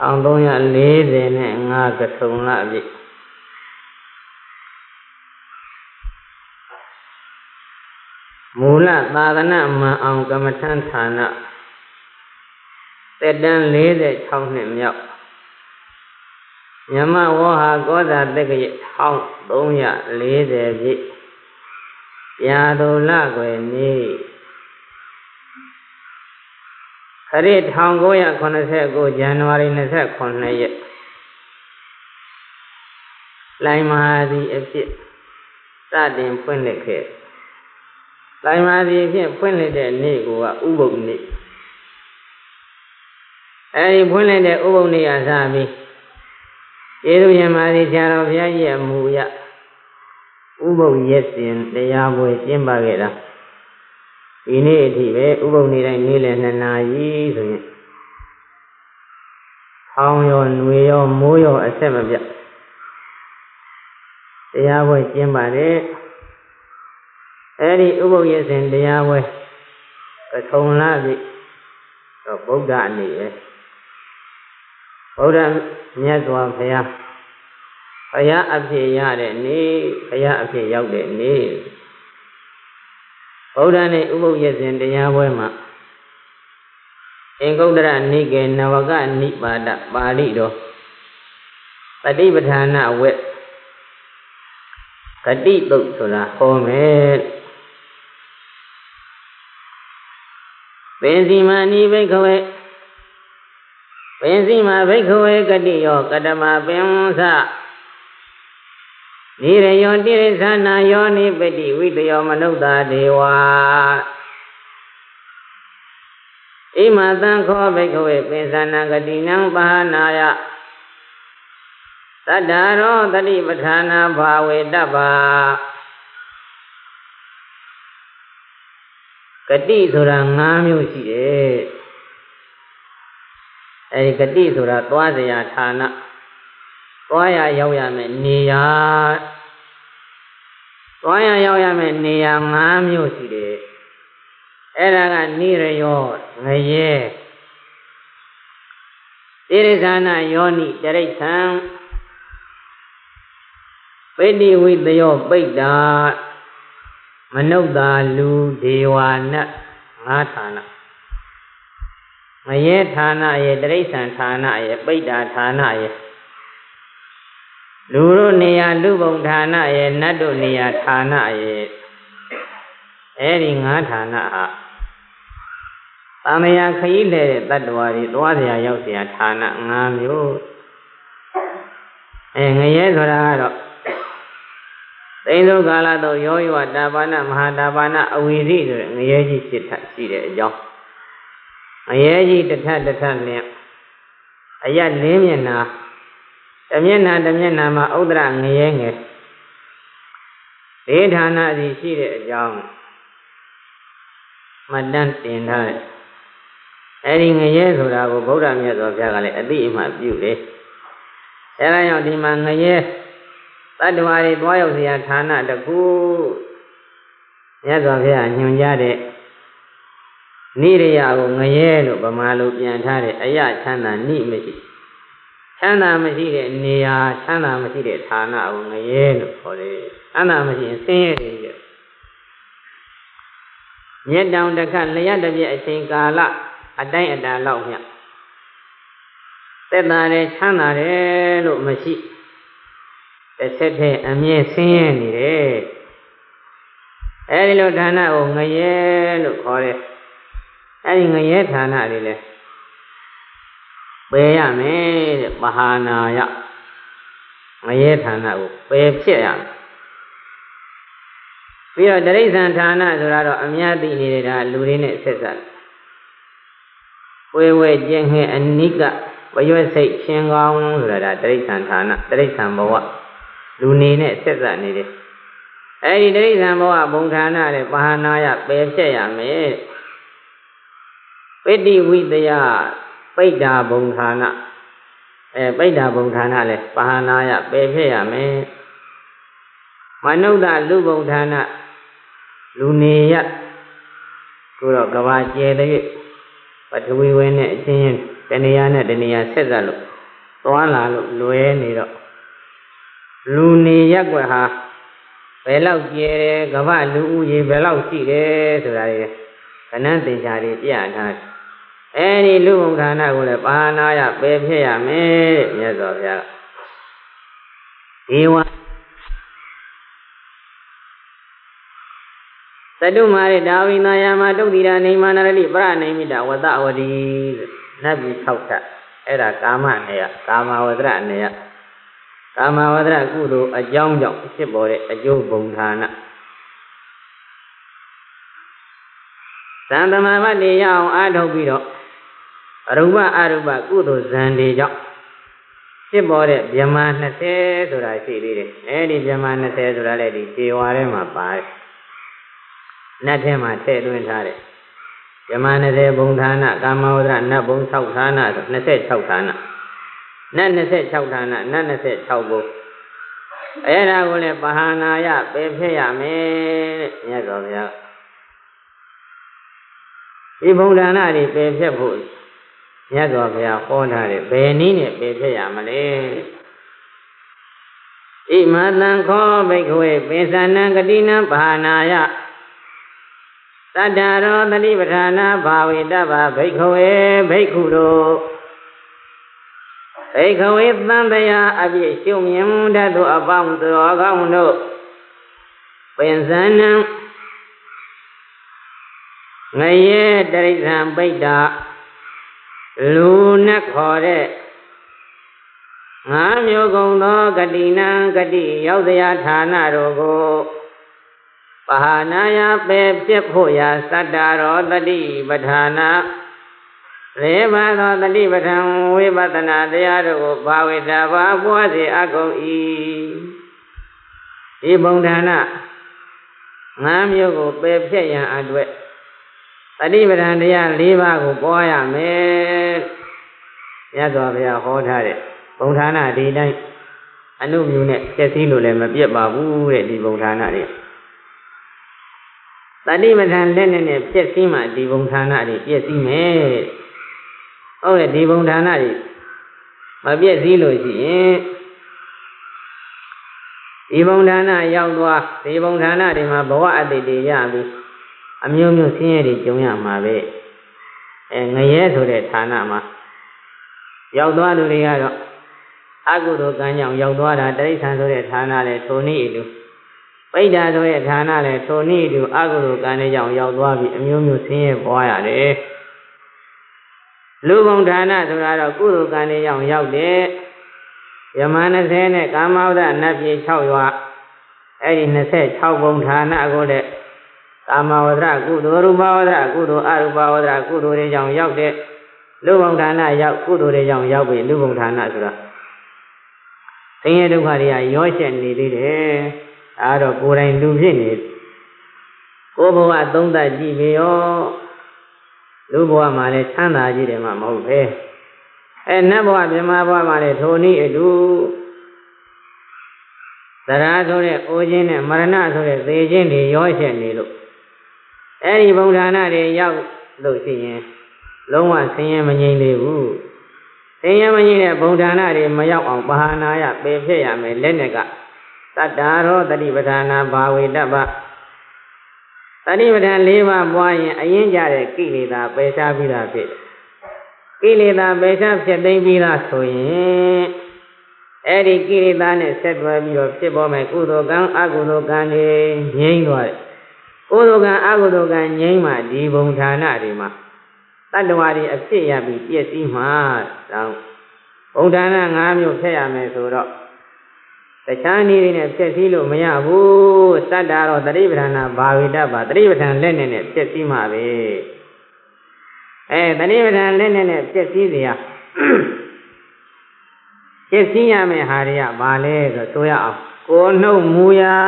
1345ကထုံလအပြည့်မူလသာသနာမှန်အောင်ကမ္မထန်ဌာနတက်တန်း46နှစ်မြောက်မြမဝေါဟာကောသာတက္ကရ1340ပြည့်ပြာဒုလကွယ်နေ့ ခရစ်1989ဇန်နဝါရီ29ရက်လိုင်မဟာဒီအဖြစ်စတင်ဖွင့်လှစ်ခဲ့လိုင်မာဒီဖြင့်ဖွင့်လှစ်တဲ့နေ့ကဥပုပ်နေ့အဲဒီဖွင့်လှစ်တဲ့ဥပုပ်နေ့ကစပြီးကျေးဇူးရှင်မာဒီဆရာတော်ဘုရားကြီးရဲ့မူရဥပုပ်ရက်စဉ်တရားပွဲကျင်းပခဲ့တာ ဒီနေ့အထိပဲဥပုပ်နေ့တိုင်းနေ့လယ်2နာရီဆိုရင်ထောင်းရောຫນွေရောမိုးရောအဆက်မပြတ်တရားပွဲကျင်းပါတယ်အဲဒီဥပုပ်ရစဉ်တရားပွဲပထုံလပြီတော့ဗုဒ္ဓအနေပဲဗုဒ္ဓမြတ်စွာဘုရားဘုရားအဖြစ်ရတဲ့နေ့ဘုရားအဖြစ်ရောက်တဲ့နေ့ ဗုဒ္ဓနဲ့ဥပုပ်ရစဉ်တရားပွဲမှာအင်္ဂုတ္တရနိကေနဝကနိပါဒပါဠိတော်ပฏิပဌာနဝက်ဂတိတုတ်ဆိုတာဟောမယ်ပင်စီမာနိဘိခဝေပင်စီမာဘိခဝေကတိယောကတမပင်သ နိရယောတိရိသနာယောနိပတိဝိတယောမနုဿာဒေဝဣမသံခောဘိခဝေပင်သနာဂတိနံပါဟနာယသတ္တာရောတတိပဋ္ဌာနာဘာဝေတ္တပါဂတိဆိုတာ၅မျိုးရှိတယ်အဲဒီဂတိဆိုတာသွားစရာဌာန သွားရရောက်ရမယ်နေရာသွားရရောက်ရမယ်နေရာ၅မျိုးရှိတယ်အဲ့ဒါကနိရယောငရဲတိရိသနာယောနိတရိစ္ဆံပိဋိဝိတယောပိဋ္ဌာမနုဿာလူဒေဝနတ်ငါးဌာနမယေဌာနရဲ့တရိစ္ဆန်ဌာနရဲ့ပိဋ္ဌာဌာနရဲ့ လူတို့နေရာလူဘုံဌာနရဲ့နတ်တို့နေရာဌာနရဲ့အဲ့ဒီငါးဌာနဟာသံဃာခရီးလေတတ္တဝါတွေသွားစရာရောက်စရာဌာန၅မျိုးအဲငရဲဆိုတာကတော့သိသုကာလတော့ရောယောတာပါဏမဟာတာပါဏအဝီရိဆိုတဲ့ငရဲကြီးဖြစ်တာရှိတဲ့အကြောင်းငရဲကြီးတစ်ထပ်တစ်ထပ်နဲ့အရလင်းမျက်နှာ တမျက်နာတမျက်နာမှာဥဒ္ဒရငရဲငယ်ဒေဌာနစီရှိတဲ့အကြောင်းမတန်းတင်ထားတယ်အဲဒီငရဲဆိုတာကိုဗုဒ္ဓမြတ်စွာဘုရားကလည်းအတိအမှပြုတယ်အဲဒါကြောင့်ဒီမှာငရဲတတ္တဝါတွေသွားရောက်เสียဌာနတကူမြတ်စွာဘုရားညွှန်ကြားတဲ့နိရိယကိုငရဲလို့ဗမာလိုပြန်ထားတဲ့အယချမ်းသာနိမရှိ ချမ်းသာမရှိတဲ့နေရာချမ်းသာမရှိတဲ့ဌာနကိုငရဲလို့ခေါ်တယ်ချမ်းသာမရှိရင်ဆင်းရဲတယ်ပြမြတ်တောင်တစ်ခါလျက်တစ်ပြည့်အချိန်ကာလအတိုင်းအတာလောက်မြတ်သက်သာတယ်ချမ်းသာတယ်လို့မရှိတစ်ဆက်တည်းအမြဲဆင်းရဲနေတယ်အဲဒီလိုဌာနကိုငရဲလို့ခေါ်တယ်အဲဒီငရဲဌာနလေးလဲ ပယ်ရမယ်တဲ့မဟာနာယငရဲဌာနကိုပယ်ဖြစ်ရမယ်ပြီးတော့တရိစ္ဆာန်ဌာနဆိုတာတော့အများသိနေတဲ့ဒါလူတွေနဲ့ဆက်ဆက်ဝေဝဲကျင်းငှဲ့အနိကဝရွက်စိတ်ချင်းကောင်းဆိုတာဒါတရိစ္ဆာန်ဌာနတရိစ္ဆာန်ဘဝလူနေနဲ့ဆက်ဆက်နေတယ်အဲဒီတိရစ္ဆာန်ဘဝဘုံဌာနနဲ့ပါဟနာယပယ်ဖြတ်ရမယ်ပိဋိဝိတယ ပိဋ္ဌာဘုံဌာနအဲပိဋ္ဌာဘုံဌာနလဲပါဟနာယပယ်ဖြတ်ရမယ်မနုဿလူဘုံဌာနလူနေရကိုတော့ကဘာကျဲတဲ့ပထဝီဝင်းနဲ့အချင်းချင်းတဏှာနဲ့တဏှာဆက်ဆက်လို့သွားလာလို့လွယ်နေတော့လူနေရက်ွက်ဟာဘယ်လောက်ကျဲတယ်ကမ္ဘာလူဦးရေဘယ်လောက်ရှိတယ်ဆိုတာတွေခဏသင်္ချာတွေပြထားတယ် အဲဒီလူဘုံဌာနကိုလည်းပါဏာယပယ်ဖြစ်ရမယ်တဲ့မြတ်စွာဘုရားဒေဝသတုမာရဒါဝိနာယမတုတ်တိရာနေမာနရတိပရဏိမိတဝတဝတိနတ်ပြည်၆ထပ်အဲ့ဒါကာမနေယကာမဝဒရနေယကာမဝဒရကုသိုလ်အကြောင်းကြောင့်ဖြစ်ပေါ်တဲ့အကျိုးဘုံဌာနသံသမမတ်နေရအောင်အားထုတ်ပြီးတော့ ရူပအရူပကုသိုလ်ဇံတွေကြောင့်ဖြစ်ပေါ်တဲ့ဗြဟ္မာ20ဆိုတာရှိသေးတယ်အဲဒီဗြဟ္မာ20ဆိုတာလည်းဒီခြေဝါထဲမှာပါတယ်နတ်ထဲမှာထည့်သွင်းထားတယ်ယမ20ဘုံဌာနကာမဝဒရနတ်ဘုံ6ဌာနဆို26ဌာနနတ်26ဌာနနတ်26ဘုံအဲ့ဒါကိုလည်းပဟာနာယပယ်ဖြစ်ရမယ်တဲ့မြတ်စွာဘုရားဒီဘုံဌာနတွေပယ်ဖြစ်ဖို့ မြတ်စွာဘုရားဟောထားတယ်ဘယ်နည်းနဲ့ပယ်ဖြစ်ရမလဲဣမတံခောဘိက္ခဝေပိသနံဂတိနံဘာနာယတတ္တရောတတိပဌာနာဘာဝေတဗ္ဗဘိက္ခဝေဘိက္ခုတို့ဘိက္ခဝေသံတရားအပြည့်ရှုမြင်တတ်သောအပေါင်းသောကောင်းတို့ပင်စံနံငရေတရိစ္ဆာန်ပိဋ္ဌ လူနဲ့ခေါ်တဲ့ငါးမျိုးကုံသောဂတိနံဂတိရောက်တရားဌာနတို့ကိုပဟာနာယပေဖြစ်ဖို့ရာသတ္တရောတတိပဋ္ဌာနာရေဘာသောတတိပဋ္ဌာန်ဝိပဿနာတရားတို့ကိုဘာဝေတာဘာပွားစေအကုန်၏ဒီဘုံဌာနငါးမျိုးကိုပယ်ဖြတ်ရန်အတွက်တတိပဋ္ဌာန်တရား၄ပါးကိုပွားရမယ် ရသော်ဘုရားဟောထားတဲ့ဘုံဌာနဒီတိုင်းအနုမြူနဲ့ကျက်စည်းလို့လည်းမပြတ်ပါဘူးတဲ့ဒီဘုံဌာနတွေတတိပဋ္ဌာန်လက်နဲ့နဲ့ပြည့်စည်မှဒီဘုံဌာနတွေပြည့်စည်မယ်ဟုတ်ရဲ့ဒီဘုံဌာနတွေမပြည့်စည်လို့ရှိရင်ဒီဘုံဌာနရောက်သွားဒီဘုံဌာနတွေမှာဘဝအတ္တိတွေရပြီးအမျိုးမျိုးဆင်းရဲတွေကြုံရမှာပဲအဲငရဲဆိုတဲ့ဌာနမှာ ရောက်သွားသူတွေကတော့အကုသိုလ်ကံကြောင့်ရောက်သွားတာတိဋ္ဌာန်ဆိုတဲ့ဌာနနဲ့ထိုနည်းအတူပိဋ္ဌာဆိုတဲ့ဌာနလည်းထိုနည်းတူအကုသိုလ်ကံတွေကြောင့်ရောက်သွားပြီးအမျိုးမျိုးဆင်းရဲပွားရတယ်လူဘုံဌာနဆိုတာတော့ကုသိုလ်ကံတွေကြောင့်ရောက်တယ်ယမ20နဲ့ကာမဝဒနတ်ပြည်6ရွာအဲ့ဒီ26ဘုံဌာနကိုလည်းကာမဝဒကုသိုလ်ရူပဝဒကုသိုလ်အရူပဝဒကုသိုလ်တွေကြောင့်ရောက်တဲ့ လူဘုံဌာနရောက်ကုသိုလ်တွေကြောင့်ရောက်ပြီလူဘုံဌာနဆိုတာဆင်းရဲဒုက္ခတွေကရောရှက်နေသေးတယ်ဒါတော့ကိုယ်တိုင်လူဖြစ်နေကိုယ်ဘဝသုံးသပ်ကြည့်ပြီရောလူဘဝမှာလည်းချမ်းသာကြီးတယ်မှမဟုတ်ပဲအဲနတ်ဘဝမြမဘဝမှာလည်းထိုနည်းအတူသရာဆိုတဲ့အိုခြင်းနဲ့မရဏဆိုတဲ့သေခြင်းတွေရောရှက်နေလို့အဲဒီဘုံဌာနတွေရောက်လို့ရှိရင် လုံးဝဆင်းရဲမငြိမ်းသေးဘူးဆင်းရဲမငြိမ်းတဲ့ဘုံဌာနတွေမရောက်အောင်ပါဟနာယပယ်ဖြစ်ရမယ်လက်နဲ့ကတတ္တာရောတတိပဌာနာဘာဝေတ္တပတတိပဌာန်၄ပါးပွားရင်အရင်ကြတဲ့ကိလေသာပယ်ရှားပြီးတာဖြစ်ကိလေသာပယ်ရှားဖြစ်သိမ့်ပြီးသားဆိုရင်အဲ့ဒီကိလေသာနဲ့ဆက်တွဲပြီးတော့ဖြစ်ပေါ်မဲ့ကုသိုလ်ကံအကုသိုလ်ကံတွေငြိမ့်သွားတယ်ကုသိုလ်ကံအကုသိုလ်ကံငြိမ့်မှဒီဘုံဌာနတွေမှာ တတ္တဝါတွေအဖြစ်ရပြီးပြည့်စည်မှတောင်းဘုံဒါန၅မျိုးဖျက်ရမယ်ဆိုတော့တခြားနည်းတွေနဲ့ဖျက်စည်းလို့မရဘူးတတ္တာတော့တတိပဌာနာဘာဝိတ္တပါတတိပဌာန်လက်နဲ့နဲ့ဖျက်စည်းမှာပဲအဲတတိပဌာန်လက်နဲ့နဲ့ဖျက်စည်းစရာဖျက်စည်းရမယ်ဟာတွေကဘာလဲဆိုဆိုရအောင်ကိုနှုတ်မူရာ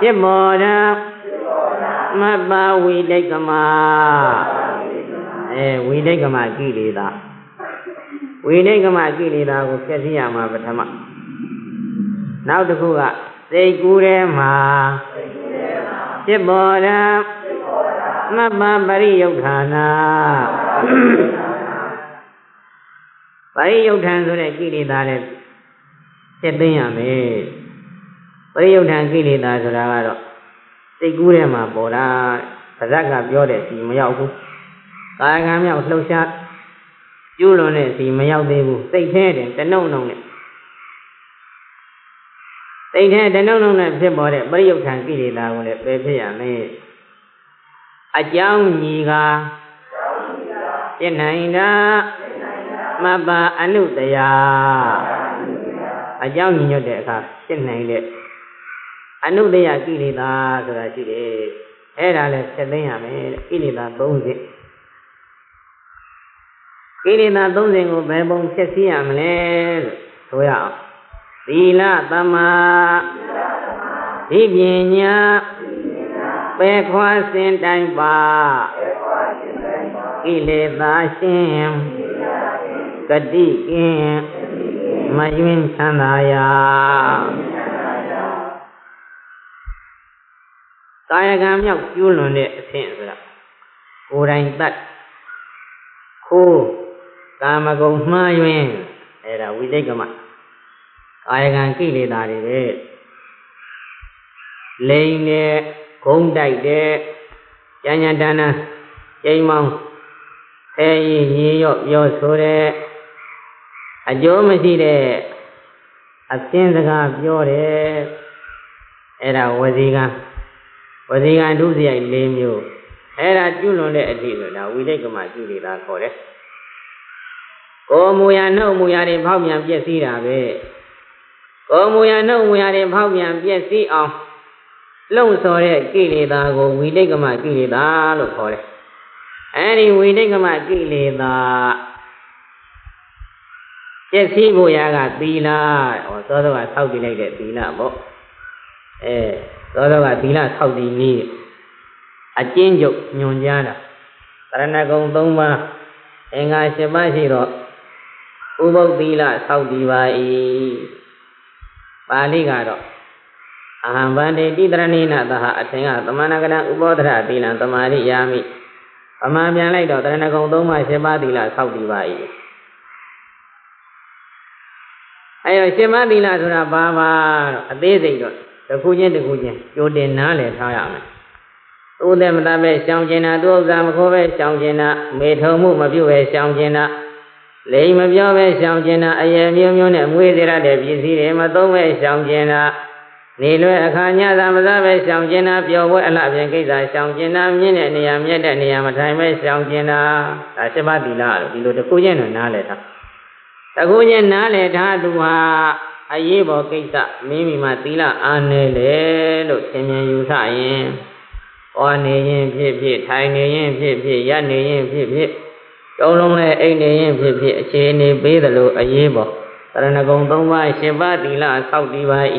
ပြစ်မော်တာ မပ္ပဝိတိတ်ကမအဲဝိတိတ်ကမကိလေသာဝိနိကမကိလေသာကိုဖြည့်ဆည်းရမှာပထမနောက်တစ်ခုကစိတ်ကူးထဲမှာဖြစ်ပေါ်တာမမ္မပရိယုဌာနာပရိယုထံဆိုတဲ့ကိလေသာလည်းပြည့်သိမ်းရမယ်ပရိယုထံကိလေသာဆိုတာကတော့ စိတ်ကူးထဲမှာပေါ်တာပါဇက်ကပြောတဲ့ဒီမရောက်ဘူးကာယကံမြောက်လှုပ်ရှားကျူးလွန်တဲ့ဒီမရောက်သေးဘူးစိတ်ထဲတင်တနှုံနှုံနဲ့စိတ်ထဲတနှုံနှုံနဲ့ဖြစ်ပေါ်တဲ့ပရိယုထံကိလေသာကိုလည်းပယ်ဖြစ်ရမယ်အကြောင်းညီကပြနိုင်တာမပ္ပါအနုတရာအကြောင်းညီညွတ်တဲ့အခါဖြစ်နိုင်တဲ့ အနုတရာကိလေသာဆိုတာရှိတယ်အဲ့ဒါလည်းဆက်သိမ်းရမယ်ကိလေသာ30ကိလေသာ30ကိုဘယ်ပုံဖြည့်ဆည်းရမလဲဆိုရအောင်သီလသမ္မာဒီပညာပယ်ခွာစင်တိုင်းပါကိလေသာရှင်ဂတိကင်မယွင်းချမ်းသာရာ ကာယကံမြောက်ကျူးလွန်တဲ့အဆင့်ဆိုတာကိုယ်တိုင်တတ်ခိုးကာမဂုဏ်မှားယွင်းအဲ့ဒါဝိသိကမကာယကံကိလေသာတွေပဲလိန်နဲ့ဂုံးတိုက်တဲ့ဉာဏ်ဉာဏ်တဏ္ဍကျိမ်းမောင်းအဲရင်ရေရော့ပြောဆိုတဲ့အကျိုးမရှိတဲ့အသင်းစကားပြောတယ်အဲ့ဒါဝစီကံ ဝစီကံဒုစရိုက်၄မျိုးအဲ့ဒါကျွလွန်တဲ့အတိဆိုတာဝိလိကမကျွလိတာခေါ်တယ်ကိုမူရနှုတ်မူရတွေဖောက်ပြန်ပြည့်စည်တာပဲကိုမူရနှုတ်မူရတွေဖောက်ပြန်ပြည့်စည်အောင်လုံဆော်တဲ့ကိလေသာကိုဝိလိကမကိလေသာလို့ခေါ်တယ်အဲဒီဝိလိကမကိလေသာပြည့်စည်ဖို့ရာကသီလဟောသောသောကဆောက်တည်လိုက်တဲ့သီလပေါ့ အဲသောသောကသီလဆောက်တည်နည်းအကျဉ်းချုပ်ညွန်ကြားတာတရဏဂုံ၃ပါးအင်္ဂါ၈ပါးရှိတော့ဥပုသ္သီလဆောက်တည်ပါ၏ပါဠိကတော့အဟံဗန္တိတိတရဏိနသဟအထင်ကသမဏကရဥပောဒရသီလံသမာရိယာမိဗမာပြန်လိုက်တော့တရဏဂုံ၃ပါး၈ပါးသီလဆောက်တည်ပါ၏အဲတော့ရှင်မသီလဆိုတာဘာပါတော့အသေးစိတ်တော့ တစ်ခုချင်းတစ်ခုချင်းကြိုတင်နားလည်ထားရမယ်သူ့တဲ့မတတ်ပဲရှောင်ကျင်တာသူ့ဥစ္စာမခိုးပဲရှောင်ကျင်တာမေထုံမှုမပြုတ်ပဲရှောင်ကျင်တာလိမ်မပြောပဲရှောင်ကျင်တာအယယ်မျိုးမျိုးနဲ့မွေးစေရတဲ့ပစ္စည်းတွေမသုံးပဲရှောင်ကျင်တာနေလွယ်အခါညသာမစားပဲရှောင်ကျင်တာပျော်ပွဲအလှပြင်ကိစ္စရှောင်ကျင်တာမြင့်တဲ့နေရာမြတ်တဲ့နေရာမထိုင်ပဲရှောင်ကျင်တာဒါရှိပါသီလလို့ဒီလိုတစ်ခုချင်းတော့နားလည်ထားတခုချင်းနားလည်ထားသူဟာ အရေးပေါ်ကိစ္စမိမိမှာသီလအားနည်းလေလို့သင်မြင်ယူဆရင်ဩနေရင်ဖြစ်ဖြစ်ထိုင်နေရင်ဖြစ်ဖြစ်ရပ်နေရင်ဖြစ်ဖြစ်တုံးလုံးနဲ့အိတ်နေရင်ဖြစ်ဖြစ်အခြေအနေပေးသလိုအရေးပေါ်တရဏဂုံ၃ပါးရှင်ပါသီလဆောက်တည်ပါ၏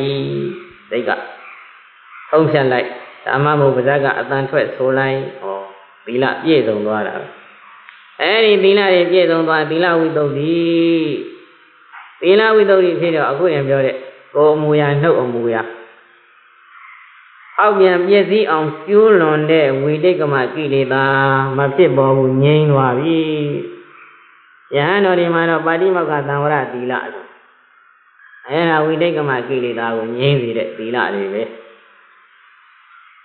စိတ်ကထုံးဖြတ်လိုက်ဓမ္မမို့ပါဇက်ကအတန်ထွက်ဆိုလိုက်ဩသီလပြည့်စုံသွားတာပဲအဲဒီသီလတွေပြည့်စုံသွားသီလဝိသုဒ္ဓိ သီလဝိသုဒ္ဓိဖြစ်တော့အခုရင်ပြောတဲ့ကိုအမူအရာနှုတ်အမူအရာအောက်ပြန်ပြည့်စည်အောင်ကျိုးလွန်တဲ့ဝိတိတ်ကမကိလေသာမဖြစ်ပေါ်ဘူးငြိမ်းသွားပြီယဟန်တော်ဒီမှာတော့ပါတိမောက္ခသံဝရသီလဆိုအဲဒါဝိတိတ်ကမကိလေသာကိုငြိမ်းစေတဲ့သီလတွေပဲ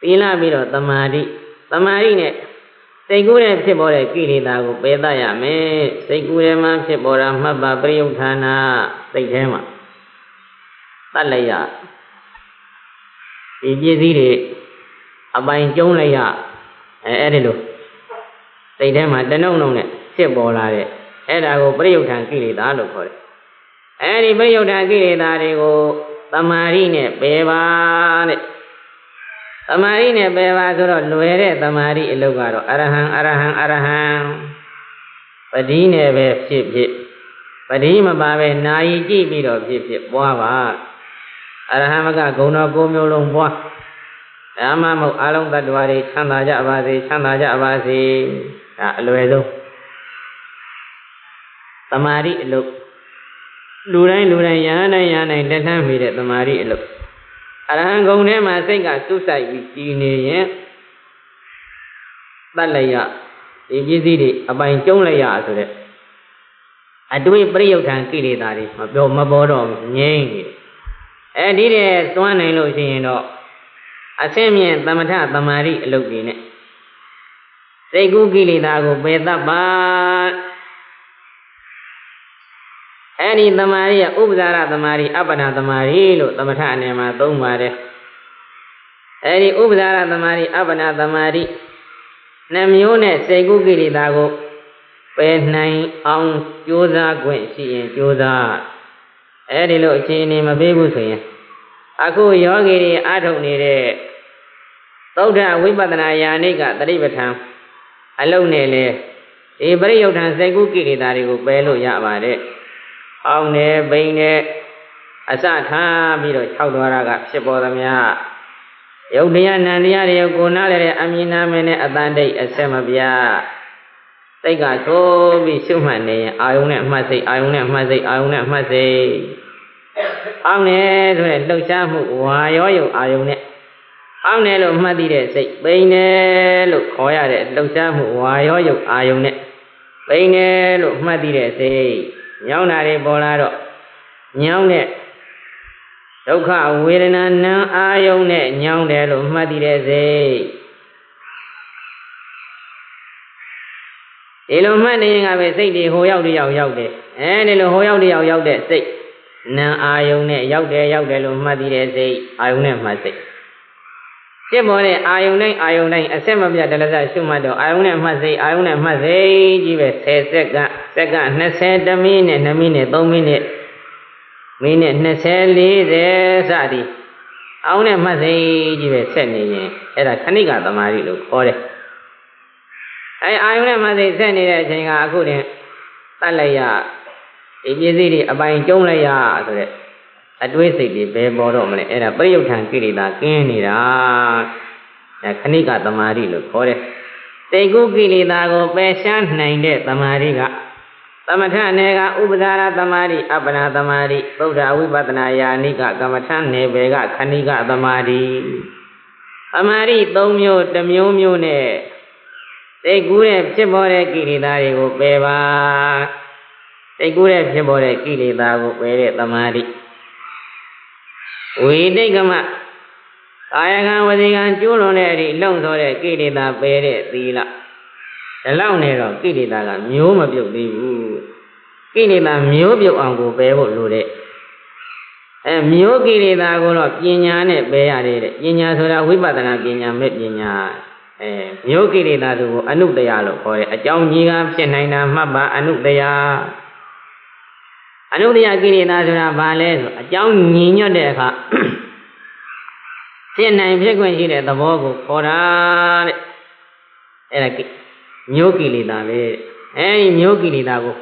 သီလပြီးတော့တမာတိတမာတိနဲ့ စိတ်ကူးနဲ့ဖြစ်ပေါ်တဲ့ကိလေသာကိုပယ်တတ်ရမယ်စိတ်ကူးထဲမှာဖြစ်ပေါ်တာမှတ်ပါပရိယုဌာနာစိတ်ထဲမှာတတ်လိုက်ရဒီပစ္စည်းတွေအပိုင်ကျုံးလိုက်ရအဲအဲ့ဒီလိုစိတ်ထဲမှာတနှုံနှုံနဲ့ဖြစ်ပေါ်လာတဲ့အဲ့ဒါကိုပရိယုဌာန်ကိလေသာလို့ခေါ်တယ်အဲ့ဒီပရိယုဌာန်ကိလေသာတွေကိုတမာရိနဲ့ပယ်ပါတဲ့ တမာရိနဲ့ပယ်ပါဆိုတော့လွယ်တဲ့တမာရိအလုပ်ကတော့အရဟံအရဟံအရဟံပတိနဲ့ပဲဖြစ်ဖြစ်ပတိမပါပဲနာယီကြည့်ပြီးတော့ဖြစ်ဖြစ်ပွားပါအရဟံမကဂုဏတော်ကိုမျိုးလုံးပွားဓမ္မမဟုတ်အလုံးတ attva တွေချမ်းသာကြပါစေချမ်းသာကြပါစေဒါအလွယ်ဆုံးတမာရိအလုပ်လူတိုင်းလူတိုင်းရဟန်းတိုင်းရဟန်းတိုင်းလက်ထမ်းမိတဲ့တမာရိအလုပ် အရဟံဂုံထဲမှာစိတ်ကစုဆိုင်ပြီးကြည်နေရင်တတ်လိုက်ရဒီပစ္စည်းတွေအပိုင်ကျုံးလိုက်ရဆိုတဲ့အတွေ့ပရိယုတ်ထံကိလေသာတွေမပြောမပေါ်တော့ငြိမ့်နေအဲဒီတဲ့သွမ်းနိုင်လို့ရှိရင်တော့အဆင့်မြင့်သမထသမာဓိအလုပ်တွေနဲ့စိတ်ကူးကိလေသာကိုပယ်တတ်ပါ အဲ့ဒီသမာဓိကဥပဇာရသမာဓိအပ္ပနာသမာဓိလို့သမထအနေမှာသုံးပါတယ်အဲ့ဒီဥပဇာရသမာဓိအပ္ပနာသမာဓိနှမျိုးနဲ့စိတ်ကူးကိလေသာကိုပယ်နိုင်အောင်ကြိုးစားခွင့်ရှိရင်ကြိုးစားအဲ့ဒီလိုအခြေအနေမပေးဘူးဆိုရင်အခုယောဂီတွေအားထုတ်နေတဲ့သုဒ္ဓဝိပဿနာယာနိကတတိပဋ္ဌာန်အလုံးနဲ့လေဒီပရိယုဒ္ဓံစိတ်ကူးကိလေသာတွေကိုပယ်လို့ရပါတယ်။ အောင်းနေဘိန်းနေအစထားပြီးတော့၆သွားတာကဖြစ်ပေါ်သမျှယုတ်တရားနံတရားတွေကိုနားလည်းတဲ့အမြင်နာမည်နဲ့အတန်တိတ်အဆက်မပြစိတ်ကသိုးပြီးရှုမှတ်နေရင်အာယုံနဲ့အမှတ်စိတ်အာယုံနဲ့အမှတ်စိတ်အာယုံနဲ့အမှတ်စိတ်အောင်းနေဆိုတဲ့လှုပ်ရှားမှုဝါရောယုံအာယုံနဲ့အောင်းနေလို့မှတ်သိတဲ့စိတ်ပိန်နေလို့ခေါ်ရတဲ့လှုပ်ရှားမှုဝါရောယုံအာယုံနဲ့ပိန်နေလို့မှတ်သိတဲ့စိတ် ညောင်းတာတွေပေါ်လာတော့ညောင်းတဲ့ဒုက္ခဝေဒနာနံအာယုံနဲ့ညောင်းတယ်လို့မှတ်သိတဲ့စိတ်ဒီလိုမှတ်နေရင်ကပဲစိတ်တွေဟိုရောက်တယောက်ရောက်တယ်အဲဒီလိုဟိုရောက်တယောက်ရောက်တဲ့စိတ်နံအာယုံနဲ့ရောက်တယ်ရောက်တယ်လို့မှတ်သိတဲ့စိတ်အာယုံနဲ့မှတ်စိတ် ဖြစ်ပေါ်တဲ့အာယုံတိုင်းအာယုံတိုင်းအဆက်မပြတ်တလဆရှုမှတ်တော့အာယုံနဲ့မှတ်စိတ်အာယုံနဲ့မှတ်စိတ်ကြီးပဲ10စက္ကန့်စက္ကန့်20မိနစ်2မိနစ်3မိနစ်မိနစ်20 40စသည်အာယုံနဲ့မှတ်စိတ်ကြီးပဲဆက်နေရင်အဲ့ဒါခဏိကသမာဓိလို့ခေါ်တယ်အဲအာယုံနဲ့မှတ်စိတ်ဆက်နေတဲ့အချိန်ကအခုတင်တတ်လိုက်ရဒီပစ္စည်းတွေအပိုင်ကျုံးလိုက်ရဆိုတဲ့ အတွေးစိတ်တွေဘယ်ပေါ်တော့မလဲအဲ့ဒါပရိယုထံကိရိတာကင်းနေတာအဲခဏိကသမာဓိလို့ခေါ်တယ်စိတ်ကုကိလေသာကိုပယ်ရှားနိုင်တဲ့သမာဓိကသမထနယ်ကဥပဒါရသမာဓိအပ္ပနာသမာဓိသုဒ္ဓဝိပဿနာယာနိကကမ္မထနယ်ဘယ်ကခဏိကသမာဓိသမာဓိ၃မျိုးတစ်မျိုးမျိုးနဲ့စိတ်ကူးတဲ့ဖြစ်ပေါ်တဲ့ကိလေသာတွေကိုပယ်ပါစိတ်ကူးတဲ့ဖြစ်ပေါ်တဲ့ကိလေသာကိုပယ်တဲ့သမာဓိ ဝိတိတ်ကမကာယကံဝစီကံကျိုးလွန်တဲ့အထိလုံဆောတဲ့ကိလေသာပယ်တဲ့သီလဒီလောက်နဲ့တော့ကိလေသာကမျိုးမပြုတ်သေးဘူးကိလေသာမျိုးပြုတ်အောင်ကိုပယ်ဖို့လိုတဲ့အဲမျိုးကိလေသာကိုတော့ပညာနဲ့ပယ်ရတယ်တဲ့ပညာဆိုတာဝိပဿနာပညာမဲ့ပညာအဲမျိုးကိလေသာတို့ကိုအနုတ္တယလို့ခေါ်တယ်အကြောင်းကြီးကဖြစ်နိုင်တာမှတ်ပါအနုတ္တယ အနုတ္တယကိလေသာဆိုတာဘာလဲဆိုအကြောင်းညီညွတ်တဲ့အခါဖြစ်နိုင်ဖြစ်ခွင့်ရှိတဲ့သဘောကိုခေါ်တာတဲ့အဲ့ဒါမျိုးကိလေသာပဲအဲဒီမျိုးကိလေသာကို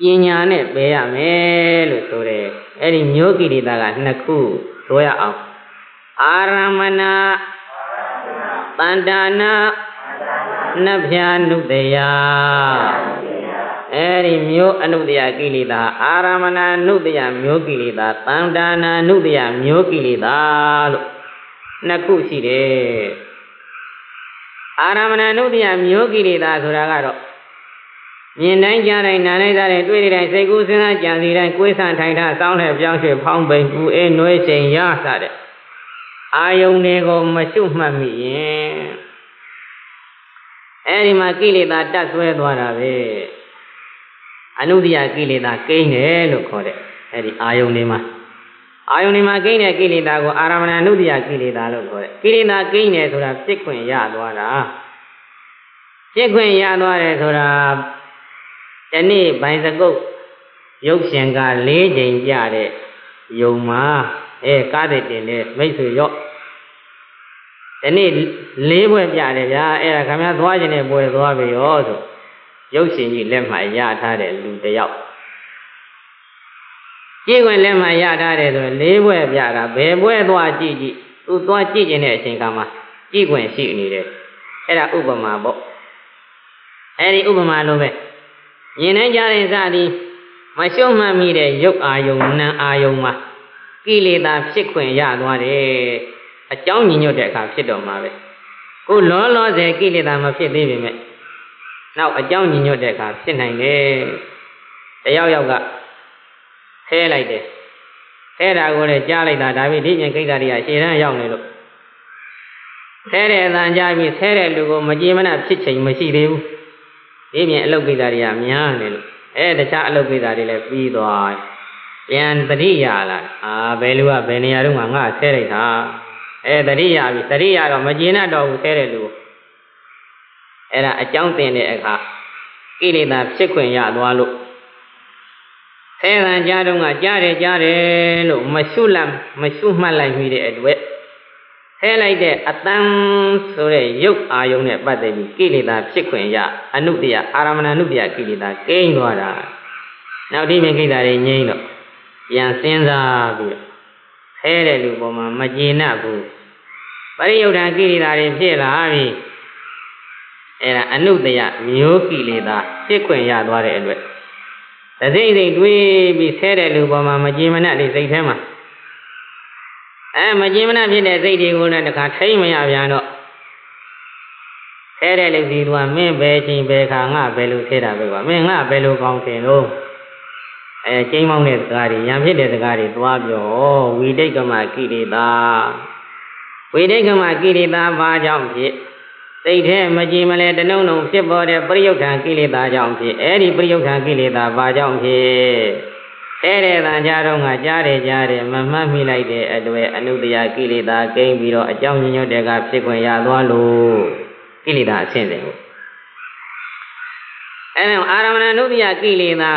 ပညာနဲ့ပယ်ရမယ်လို့ဆိုတယ်အဲ့ဒီမျိုးကိလေသာကနှစ်ခုဆိုရအောင်အာရမဏတန္တာနာနဗျာနုတယ အဲဒီမျိုးအနုတ္တယကိလေသာအာရမဏနုတ္တယမျိုးကိလေသာတန္တာနာနုတ္တယမျိုးကိလေသာလို့နှစ်ခုရှိတယ်အာရမဏနုတ္တယမျိုးကိလေသာဆိုတာကတော့မြင်တိုင်းကြားတိုင်းနားတိုင်းစားတိုင်းတွေ့တိုင်းစိတ်ကူးစဉ်းစားကြံစီတိုင်းကိုယ်ဆန့်ထိုင်ထားစောင်းတဲ့ပြောင်းရွှေ့ဖောင်းပိန်ပူအေးနွေးချိန်ရစတဲ့အာယုန်တွေကိုမရှုမှတ်မိရင်အဲဒီမှာကိလေသာတတ်ဆွဲသွားတာပဲ အနုတ္တိယကိလေသာကိန်းတယ်လို့ခေါ်တဲ့အဲဒီအာယုန်တွေမှာအာယုန်တွေမှာကိန်းတဲ့ကိလေသာကိုအာရမဏအနုတ္တိယကိလေသာလို့ခေါ်တယ်ကိလေသာကိန်းတယ်ဆိုတာဖြစ်ခွင့်ရသွားတာဖြစ်ခွင့်ရသွားတယ်ဆိုတာဒီနေ့ဘိုင်စကုတ်ရုပ်ရှင်က၄ချိန်ကြတဲ့ယုံမှာအဲကားတဲ့တင်တဲ့မိတ်ဆွေရော့ဒီနေ့လေးဘွဲ့ပြတယ်ဗျာအဲ့ဒါခင်ဗျားသွားခြင်းနဲ့ဘွဲ့သွားပြီရောဆို ရုပ်ရှင်ကြီးလက်မှရထားတဲ့လူတယောက်ကြည့်ခွင့်လက်မှရထားတယ်ဆိုလေးဘွဲ့ပြတာဘယ်ဘွဲ့သွားကြည့်ကြည့်သူသွားကြည့်ခြင်းတဲ့အချိန်ကမှကြည့်ခွင့်ရှိနေတယ်အဲ့ဒါဥပမာပေါ့အဲ့ဒီဥပမာလိုပဲမြင်နိုင်ကြတဲ့စသည်မရှုံးမှမိတဲ့ရုပ်အာယုံနာအာယုံမှာကိလေသာဖြစ်ခွင့်ရသွားတယ်အကြောင်းညီညွတ်တဲ့အခါဖြစ်တော်မှာပဲကိုလောလောဆယ်ကိလေသာမဖြစ်သေးပေမဲ့ နောက်အကြောင်းညီညွတ်တဲ့အခါဖြစ်နိုင်တယ်တယောက်ယောက်ကဖဲလိုက်တယ်ဖဲတာကိုလည်းကြားလိုက်တာဒါပြီးဒီပြင်ကိစ္စတွေကရှည်တန်းရောက်နေလို့ဆဲတဲ့အတန်ကြားပြီးဆဲတဲ့လူကိုမကြည်မနှဖြစ်ချိန်မရှိသေးဘူးဒီပြင်အလုတ်ကိစ္စတွေကများနေလို့အဲတခြားအလုတ်ကိစ္စတွေလည်းပြီးသွားပြန်တတိယလာအာဘယ်လူကဘယ်နေရာတော့ငါဆဲလိုက်တာအဲတတိယပြီတတိယတော့မကြည်နှတော့ဘူးဆဲတဲ့လူ အဲ့ဒါအကြောင်းတင်တဲ့အခါကိလေသာဖြစ်ခွင့်ရသွားလို့ဆဲခံကြားတော့ကကြားတယ်ကြားတယ်လို့မရှုလမရှုမှတ်လိုက်မိတဲ့အတွက်ဆဲလိုက်တဲ့အတန်းဆိုတဲ့ရုပ်အာယုံနဲ့ပတ်သက်ပြီးကိလေသာဖြစ်ခွင့်ရအနုတ္တယအာရမဏအနုတ္တယကိလေသာကိန်းသွားတာနောက်ဒီမြင်ကိစ္စတွေငြိမ့်တော့ပြန်စဉ်းစားပြီးတော့ဆဲတဲ့လူပေါ်မှာမကျေနပ်ဘူးပရိယုဒ္ဓကိလေသာတွေဖြစ်လာပြီ အဲ့ဒါအနုတ္တယမျိုးကိလေသာဖြစ်ခွင့်ရသွားတဲ့အတွက်တစိမ့်စိမ့်တွေးပြီးဆဲတဲ့လူပေါ်မှာမကျေမနပ်တွေစိတ်ထဲမှာအဲမကျေမနပ်ဖြစ်တဲ့စိတ်တွေကိုလည်းတခါထိမ့်မရပြန်တော့ဆဲတဲ့လူစီကမင်းဘယ်ချိန်ဘယ်ခါငါဘယ်လိုဆဲတာပဲကွာမင်းငါဘယ်လိုကောင်းတင်လို့အဲကျင်းမောင်းတဲ့စကားတွေရံဖြစ်တဲ့စကားတွေသွားပြောဝိတိတ်ကမကိလေသာဝိတိတ်ကမကိလေသာဘာကြောင့်ဖြစ် စိတ်ထဲမကြည်မလဲတနှုံနှုံဖြစ်ပေါ်တဲ့ပရိယုဒ္ဓံကိလေသာကြောင့်ဖြစ်အဲ့ဒီပရိယုဒ္ဓံကိလေသာဘာကြောင့်ဖြစ်အဲ့တဲ့တန်ကြတော့ငါကြားတယ်ကြားတယ်မမှတ်မိလိုက်တဲ့အတွေ့အနုတ္တယကိလေသာကိန်းပြီးတော့အကြောင်းညွှန်တဲ့ကဖြစ်ခွင့်ရသွားလို့ကိလေသာအဆင့်တယ်အဲ့တော့အာရမဏနုတ္တယကိလေသာ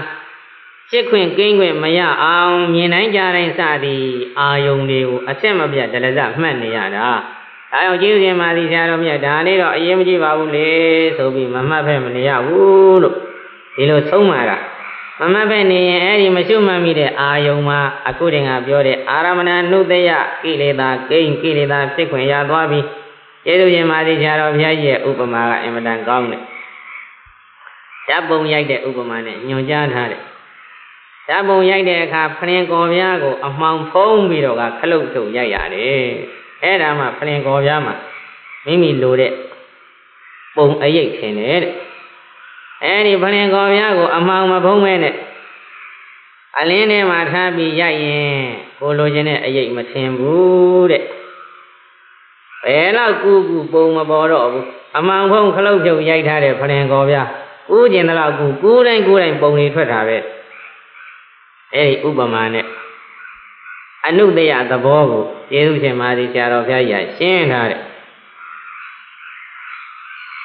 ဖြစ်ခွင့်ကိန်းခွင့်မရအောင်မြင်နိုင်ကြတိုင်းစသည်အာယုန်တွေကိုအဆက်မပြတ်ဒလဇမှတ်နေရတာ ဒါကြောင့်ကျေးဇူးရှင်မာသီဆရာတော်မြတ်ဒါလေးတော့အရင်မကြည့်ပါဘူးလေဆိုပြီးမမှတ်ဖက်မနေရဘူးလို့ဒီလိုဆုံးမှာကမမှတ်ဖက်နေရင်အဲ့ဒီမရှုမှတ်မိတဲ့အာယုံမှာအခုတင်ကပြောတဲ့အာရမဏနုတယကိလေသာကိန်းကိလေသာဖြစ်ခွင့်ရသွားပြီကျေးဇူးရှင်မာသီဆရာတော်ဘုရားကြီးရဲ့ဥပမာကအင်မတန်ကောင်းတယ်ဓာတ်ပုံရိုက်တဲ့ဥပမာနဲ့ညွှန်ကြားထားတယ်ဓာတ်ပုံရိုက်တဲ့အခါဖရင်ကော်ပြားကိုအမှောင်ဖုံးပြီးတော့ကခလုတ်ထုတ်ရိုက်ရတယ် အဲ့ဒါမှဖလင်ကော်ပြားမှာမိမိလိုတဲ့ပုံအရိပ်ထင်တယ်တဲ့အဲ့ဒီဖလင်ကော်ပြားကိုအမှောင်မဖုံးမဲနဲ့အလင်းထဲမှာထားပြီးရိုက်ရင်ကိုလိုချင်တဲ့အရိပ်မထင်ဘူးတဲ့ဘယ်တော့ကူကူပုံမပေါ်တော့ဘူးအမှောင်ဖုံးခလုတ်ဖြုတ်ရိုက်ထားတဲ့ဖလင်ကော်ပြားကူးကျင်တော့ကူကူးတိုင်းကူးတိုင်းပုံတွေထွက်တာပဲအဲ့ဒီဥပမာနဲ့အနုတ္တယသဘောကို ကျေးဇူးရှင်မာသီဆရာတော်ဘုရားကြီးရှင်းထားတယ်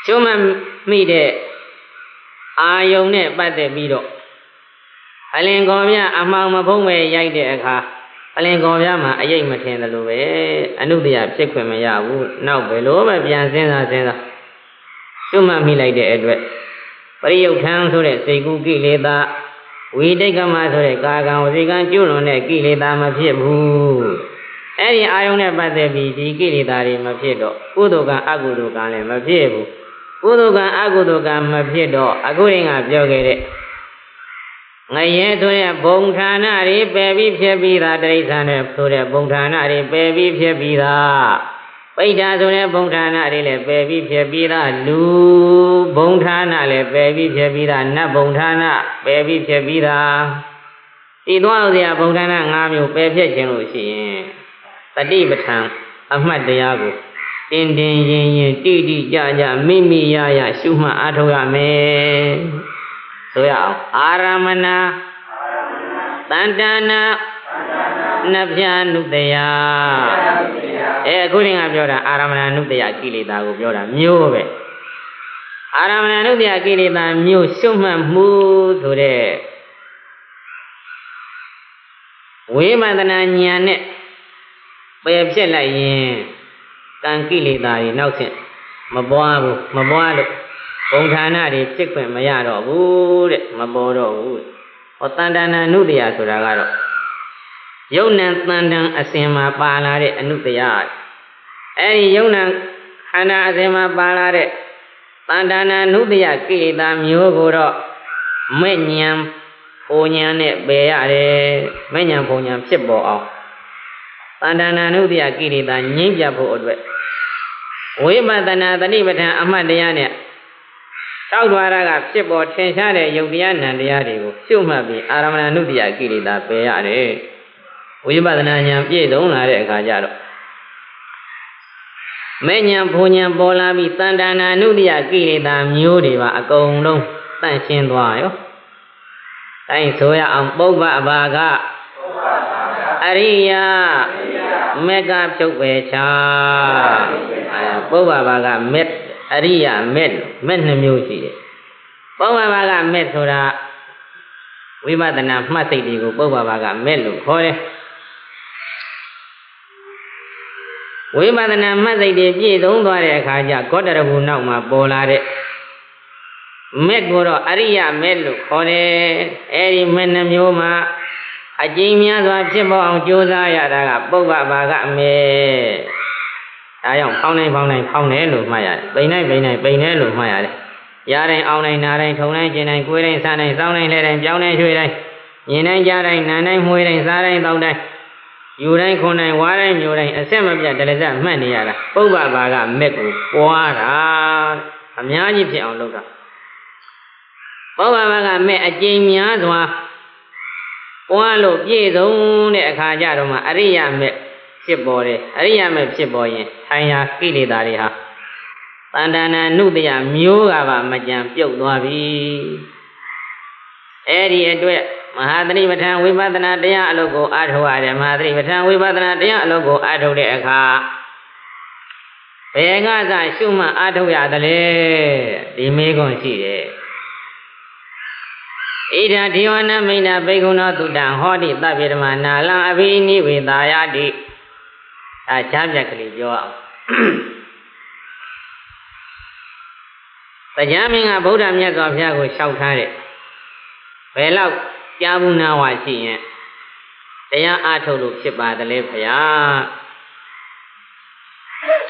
ကျွမ်းမိတဲ့အာယုံနဲ့ပတ်သက်ပြီးတော့အလင်ကော်ပြအမှောင်မဖုံးပဲရိုက်တဲ့အခါအလင်ကော်ပြမှာအရေးမထင်တယ်လို့ပဲအနုတ္တယဖြစ်ခွင့်မရဘူးနောက်ဘယ်လိုမှပြန်စဉ်းစားစဉ်းစားကျွမ်းမိလိုက်တဲ့အတွက်ပရိယုတ်ထံဆိုတဲ့စိတ်ကူးကိလေသာဝိတိတ်ကမဆိုတဲ့ကာကံဝစီကံကျွလွန်တဲ့ကိလေသာမဖြစ်ဘူး အဲ့ဒီအာယုံနဲ့ပတ်သက်ပြီးဒီကိလေသာတွေမဖြစ်တော့ကုသိုလ်ကံအကုသိုလ်ကံလည်းမဖြစ်ဘူးကုသိုလ်ကံအကုသိုလ်ကံမဖြစ်တော့အခုရင်ကပြောခဲ့တဲ့ငရဲဆိုတဲ့ဘုံဌာနတွေပယ်ပြီးဖြစ်ပြီးသားတိဋ္ဌာန်နဲ့ဆိုတဲ့ဘုံဌာနတွေပယ်ပြီးဖြစ်ပြီးသားပိဋ္ဌာဆိုတဲ့ဘုံဌာနတွေလည်းပယ်ပြီးဖြစ်ပြီးသားလူဘုံဌာနလည်းပယ်ပြီးဖြစ်ပြီးသားနတ်ဘုံဌာနပယ်ပြီးဖြစ်ပြီးသားဒီသွားလို့စရာဘုံဌာန၅မျိုးပယ်ဖြစ်ခြင်းလို့ရှိရင် တတိပဋ္ဌာန်အမှတ်တရားကိုတင်းတင်းရင်ရင်တိတိကြကြမိမိရရရှုမှတ်အားထုတ်ရမယ်ဆိုရအောင်အာရမဏတန်တနာနဗျာနုတယအဲအခုရင်ကပြောတာအာရမဏနုတယကိလေသာကိုပြောတာမျိုးပဲအာရမဏနုတယကိလေသာမျိုးရှုမှတ်မှုဆိုတဲ့ဝိမန္တနာဉာဏ်နဲ့ ပယ်ဖြစ်လိုက်ရင်ကံကိလေသာတွေနောက်ဆင့်မပွားဘူးမပွားလို့ဘုံဌာနတွေဖြစ်ခွင့်မရတော့ဘူးတဲ့မပေါ်တော့ဘူးဟောတန်တနာနုတယဆိုတာကတော့ယုံနံတန်တန်အစဉ်မှာပါလာတဲ့အနုတယအဲ့ဒီယုံနံခန္ဓာအစဉ်မှာပါလာတဲ့တန်တနာနုတယကိလေသာမျိုးကိုတော့မဲ့ညံပုံညာနဲ့ပယ်ရတယ်မဲ့ညံပုံညာဖြစ်ပေါ်အောင် တန်တနာနုတယကိလေသာငြိမ့်ပြဖို့အတွက်ဝိပဿနာတတိပဋ္ဌာန်အမှတ်တရားနဲ့တောက်သွားတာကဖြစ်ပေါ်ထင်ရှားတဲ့ယုတ်တရားနံတရားတွေကိုရှုမှတ်ပြီးအာရမဏနုတ္တိယကိလေသာပယ်ရတယ်ဝိပဿနာဉာဏ်ပြည့်စုံလာတဲ့အခါကျတော့မဲ့ဉာဏ်ဘုံဉာဏ်ပေါ်လာပြီးတန်တနာနုတ္တိယကိလေသာမျိုးတွေပါအကုန်လုံးတန့်ရှင်းသွားရောတိုင်းဆိုရအောင်ပုဗ္ဗဘာကအရိယာ မေကဖြုတ်ပဲချာအဲပုဗ္ဗဘာကမေအရိယာမေမေနှမျိုးရှိတယ်ပုဗ္ဗဘာကမေဆိုတာဝိပဿနာမှတ်စိတ်တွေကိုပုဗ္ဗဘာကမေလို့ခေါ်တယ်ဝိပဿနာမှတ်စိတ်တွေပြည့်စုံသွားတဲ့အခါကျကောတရဘူးနောက်မှာပေါ်လာတဲ့မက်ကိုတော့အရိယမက်လို့ခေါ်တယ်အဲဒီမက်နှမျိုးမှာ အကျဉ်းများစွာဖြစ်ပေါ်အောင်ကြိုးစားရတာကပုဗ္ဗဘာကအမေဒါကြောင့်ဖောင်းနိုင်ဖောင်းနိုင်ဖောင်းတယ်လို့မှတ်ရတယ်ပိန်နိုင်ပိန်နိုင်ပိန်တယ်လို့မှတ်ရတယ်ရတိုင်းအောင်တိုင်းနာတိုင်းထုံတိုင်းကျင်တိုင်းကိုယ်တိုင်းစားတိုင်းစောင်းတိုင်းလဲတိုင်းပြောင်းတိုင်းရွှေတိုင်းမြင်တိုင်းကြားတိုင်းနာတိုင်းမှွေတိုင်းစားတိုင်းတောင်းတိုင်းယူတိုင်းခွန်တိုင်းဝါတိုင်းမျိုးတိုင်းအဆက်မပြတ်တလည်းစမှတ်နေရတာပုဗ္ဗဘာကမက်ကိုပွားတာအများကြီးဖြစ်အောင်လုပ်တာဘောဘာမကမဲ့အကျဉ်းများစွာ ပွားလို့ပြည့်စုံတဲ့အခါကျတော့မှအရိယာမဲ့ဖြစ်ပေါ်တယ်အရိယာမဲ့ဖြစ်ပေါ်ရင်ထိုင်ရာကိလေသာတွေဟာတန်တနာနုတယမျိုးကပါမကြံပြုတ်သွားပြီအဲ့ဒီအတွက်မဟာသတိပဋ္ဌာန်ဝိပဿနာတရားအလုပ်ကိုအားထုတ်ရတယ်မဟာသတိပဋ္ဌာန်ဝိပဿနာတရားအလုပ်ကိုအားထုတ်တဲ့အခါဘယ်ကစရှုမှတ်အားထုတ်ရသလဲဒီမေးခွန်းရှိတယ် ဣဒံဒီဝနမိဏဘေကုဏောတုတံဟောတိသဗ္ဗေဓမ္မနာလံအဘိနိဝေသာယတိဒါချမ်းပြက်ကလေးပြောအောင်တရားမင်းကဗုဒ္ဓမြတ်စွာဘုရားကိုလျှောက်ထားတဲ့ဘယ်လောက်ကြားဘူးနာဝရှိရင်တရားအားထုတ်လို့ဖြစ်ပါသလဲဘုရား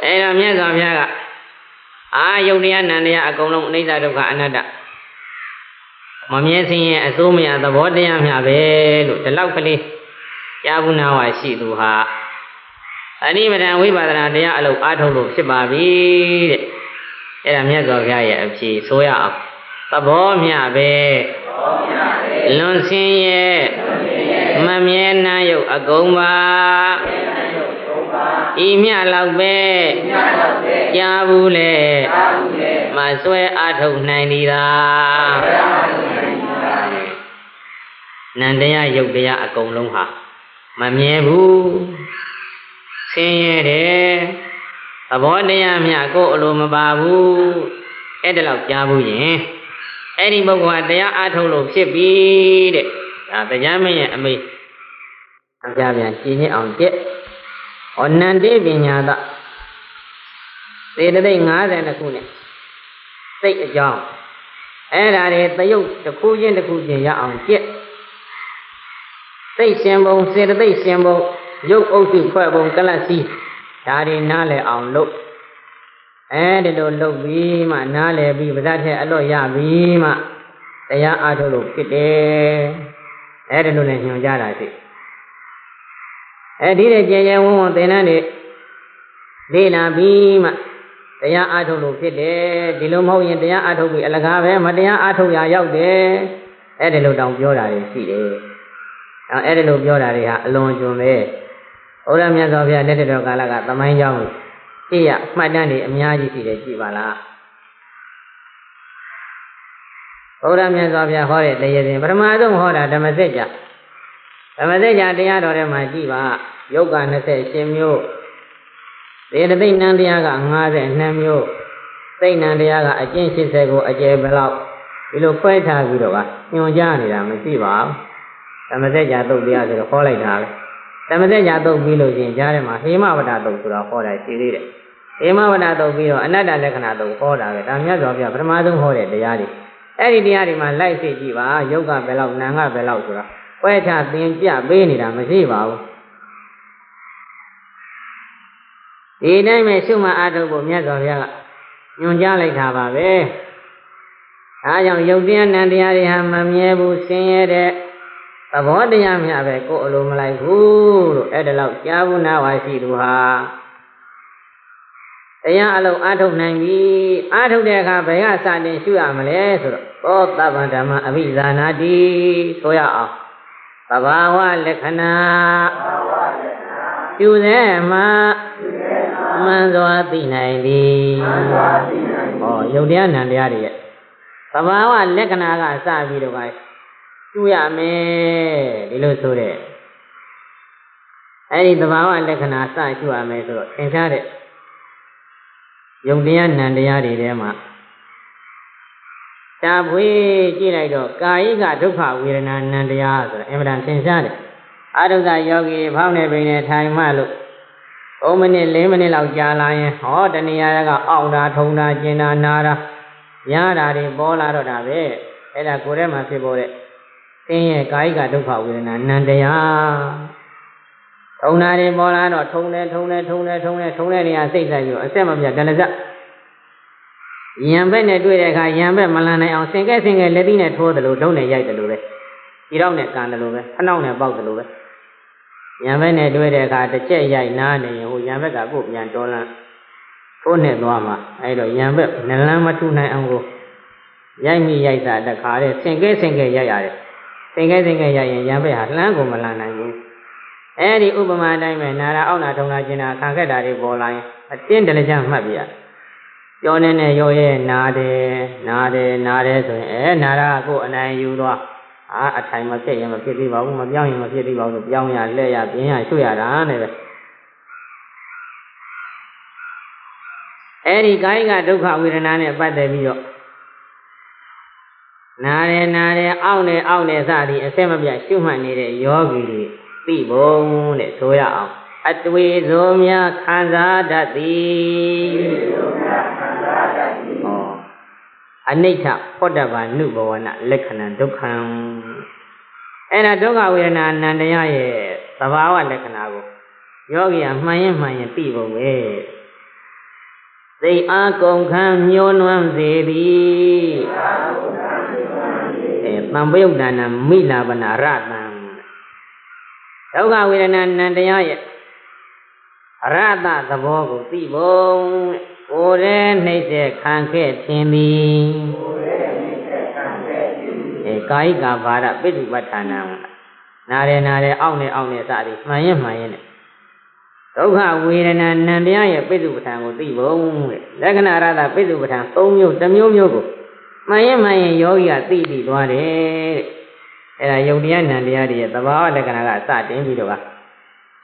အဲတော့မြတ်စွာဘုရားကအာယုတ်တရားနန္တရားအကုန်လုံးအနိစ္စဒုက္ခအနတ္တ မမြဲစင်းရဲ့အစိုးမရသဘောတရားမျှပဲလို့ဒီလောက်ကလေးကြားဘူးနာဝရှိသူဟာအနိမတံဝိပါဒနာတရားအလုပ်အားထုတ်လို့ဖြစ်ပါပြီတဲ့အဲ့ဒါမြတ်စွာဘုရားရဲ့အဖြေဆိုရအောင်သဘောမျှပဲလွန်ဆင်းရဲ့မမြဲနာယုတ်အကုန်ပါဤမြလောက်ပဲကြားဘူးလေမဆွဲအားထုတ်နိုင်သည်သာ နန္တရားယုတ်တရားအကုန်လုံးဟာမမြဲဘူးဆင်းရဲတယ်သဘောတရားမြကိုယ်အလိုမပါဘူးအဲ့ဒါလောက်ကြားဘူးရင်အဲ့ဒီပုဂ္ဂိုလ်ကတရားအားထုတ်လို့ဖြစ်ပြီတဲ့ဒါတရားမင်းရဲ့အမိအပြပြန်ရှင်းနေအောင်ကြက်ဩနန္တိပညာသသေတသိက်50ခုနဲ့စိတ်အကြောင်းအဲ့ဒါတွေတယုတ်တစ်ခုချင်းတစ်ခုချင်းရအောင်ကြက် စိတ်ရှင်ပုံစေတသိက်ရှင်ပုံရုပ်အုပ်စုဖွဲ့ပုံကလတ်စီဒါတွေနားလည်အောင်လုပ်အဲဒီလိုလုပ်ပြီးမှနားလည်ပြီးဗဇတ်ထဲအလို့ရပြီးမှတရားအားထုတ်လို့ဖြစ်တယ်အဲဒီလိုနဲ့ညွှန်ကြတာရှိအဲဒီတဲ့ကြင်ကြင်ဝုံဝုံသင်္นานတွေလေ့လာပြီးမှတရားအားထုတ်လို့ဖြစ်တယ်ဒီလိုမဟုတ်ရင်တရားအားထုတ်ပြီးအလကားပဲမတရားအားထုတ်ရရောက်တယ်အဲဒီလိုတောင်ပြောတာတွေရှိတယ် အဲအဲဒီလိုပြောတာတွေဟာအလွန်ကျွံပဲဩရမြတ်စွာဘုရားလက်ထက်တော်ကာလကသမိုင်းကြောင်းကြည့်ရမှတ်တမ်းတွေအများကြီးရှိတယ်ကြည့်ပါလားဩရမြတ်စွာဘုရားဟောတဲ့တရားစဉ်ပထမဆုံးဟောတာဓမ္မစကြာဓမ္မစကြာတရားတော်ထဲမှာကြည့်ပါယုတ်က28မျိုးသေတသိက်နံတရားက52မျိုးသိက်နံတရားကအကျင့်80ကိုအကျယ်ဘယ်လောက်ဒီလိုခွဲထားပြီးတော့ကညွန်ကြားနေတာမရှိပါဘူး ဓမ္မစကြာသုတ်တရားဆိုတော့ဟောလိုက်တာပဲဓမ္မစကြာသုတ်ပြီးလို့ရှိရင်ကြားထဲမှာဟေမဝဒသုတ်ဆိုတာဟောတာရှိသေးတယ်ဟေမဝဒသုတ်ပြီးတော့အနတ္တလက္ခဏာသုတ်ဟောတာပဲဒါမြတ်စွာဘုရားပထမဆုံးဟောတဲ့တရားတွေအဲ့ဒီတရားတွေမှာလိုက်သိကြည့်ပါယုတ်ကဘယ်လောက်နာငါဘယ်လောက်ဆိုတာကွဲချသင်ပြပေးနေတာမရှိပါဘူးဒီတိုင်းပဲရှုမှအားထုတ်ဖို့မြတ်စွာဘုရားကညွှန်ကြားလိုက်တာပါပဲဒါကြောင့်ယုတ်တရားနံတရားတွေဟာမမြဲဘူးဆင်းရဲတဲ့ သဘောတရားမျှပဲကိုယ်အလိုမလိုက်ဘူးလို့အဲ့ဒါလောက်ကြားဘူးနာဝါရှိသူဟာတရားအလုံးအားထုတ်နိုင်ပြီအားထုတ်တဲ့အခါဘယ်ကစတင်ရှုရမလဲဆိုတော့သောတပ္ပံဓမ္မအဘိဇာနာတိဆိုရအောင်သဘာဝလက္ခဏာရှုစေမှာမှန်စွာသိနိုင်သည်ဟောယုတ်တရားနံတရားတွေရဲ့သဘာဝလက္ခဏာကစပြီးတော့ ကရှုရမယ်ဒီလိုဆိုတဲ့အဲ့ဒီသဘာဝလက္ခဏာစရှုရမယ်ဆိုတော့သင်ရှားတဲ့ယုံတရားနံတရားတွေထဲမှာရှားဖွေးကြည့်လိုက်တော့ကာယိကဒုက္ခဝေဒနာနံတရားဆိုတာအင်မတန်သင်ရှားတယ်အာရုဒ္ဓယောဂီဖောင်းနေပိနေထိုင်မှလို့3မိနစ်4မိနစ်လောက်ကြာလာရင်ဟောတဏှာကအောင့်တာထုံတာကျင်တာနာတာရတာတွေပေါ်လာတော့တာပဲအဲ့ဒါကိုယ်ထဲမှာဖြစ်ပေါ်တဲ့ သင်ရဲ့ကာယိကဒုက္ခဝေဒနာနံတရားထုံနာတွေပေါ်လာတော့ထုံတယ်ထုံတယ်ထုံတယ်ထုံတယ်ထုံတဲ့နေရာစိတ်ဆိုင်ပြီးအဆက်မပြတ်ဒလဇယံဘက်နဲ့တွေ့တဲ့အခါယံဘက်မလန်နိုင်အောင်ဆင်ကဲဆင်ကဲလက်သီးနဲ့ထိုးတယ်လို့ဒုံးနဲ့ရိုက်တယ်လို့ပဲဒီတော့နဲ့ကန်တယ်လို့ပဲဖနှောက်နဲ့ပေါက်တယ်လို့ပဲယံဘက်နဲ့တွေ့တဲ့အခါတစ်ချက်ရိုက်နားနေရင်ဟိုယံဘက်ကကိုယ်ပြန်တော်လန်းထိုးနဲ့သွားမှာအဲဒါယံဘက်နလန်းမထုနိုင်အောင်ကိုရိုက်မိရိုက်တာတခါတဲ့ဆင်ကဲဆင်ကဲရိုက်ရတယ် ဆင်ကဲဆင်ကဲရိုက်ရင်ယံဘက်ဟာလှမ်းကိုမလန်နိုင်ဘူးအဲဒီဥပမာတိုင်းပဲနာရာအောက်နာထုံနာကျင်နာခံခဲ့တာတွေပေါ်လာရင်အတင်းတလကြမှတ်ပြရပြောနေနဲ့ရောရဲနာတယ်နာတယ်နာတယ်ဆိုရင်အဲနာရာကိုအနိုင်ယူသွားအာအထိုင်မဖြစ်ရင်မဖြစ်သေးပါဘူးမပြောင်းရင်မဖြစ်သေးပါဘူးပြောင်းရလှည့်ရပြင်းရရွှေ့ရတာနဲ့ပဲအဲဒီကာယကဒုက္ခဝေဒနာနဲ့ပတ်သက်ပြီးတော့ နားတယ်နားတယ်အောင့်တယ်အောင့်တယ်စသည်အစက်မပြတ်ရှုမှတ်နေတဲ့ယောဂီတွေသိပုံတဲ့ဆိုရအောင်အတွေ့ဆိုများခံစားတတ်သည်ဟောအနိဋ္ဌဖောတ္တဗာနုဘဝနာလက္ခဏာဒုက္ခံအဲ့ဒါဒုက္ခဝေဒနာအနန္တရရဲ့သဘာဝလက္ခဏာကိုယောဂီကမှန်ရင်မှန်ရင်သိပုံပဲသိအားကုန်ခံညှိုးနွမ်းစေသည်အဲ တံပယုတ်တနာမိလာပနာရတံဒုက္ခဝေဒနာနံတရားရဲ့အရတသဘောကိုသိပုံကိုယ်ရဲ့နှိမ့်တဲ့ခံခဲ့ခြင်းသည်အဲကာယကဘာရပိဋိပဋ္ဌာနာနာရဲနာရဲအောက်နဲ့အောက်နဲ့စသည်မှန်ရင်မှန်ရင်နဲ့ဒုက္ခဝေဒနာနံတရားရဲ့ပိဋိပဋ္ဌာန်ကိုသိပုံတဲ့လက္ခဏာရတပိဋိပဋ္ဌာန်၃မျိုးတစ်မျိုးမျိုးကို မှန်ရင်မှန်ရင်ယောဂီကသိပြီးသွားတယ်တဲ့အဲ့ဒါယုတ်တရားနံတရားတွေရဲ့သဘာဝလက္ခဏာကစတင်ပြီးတော့က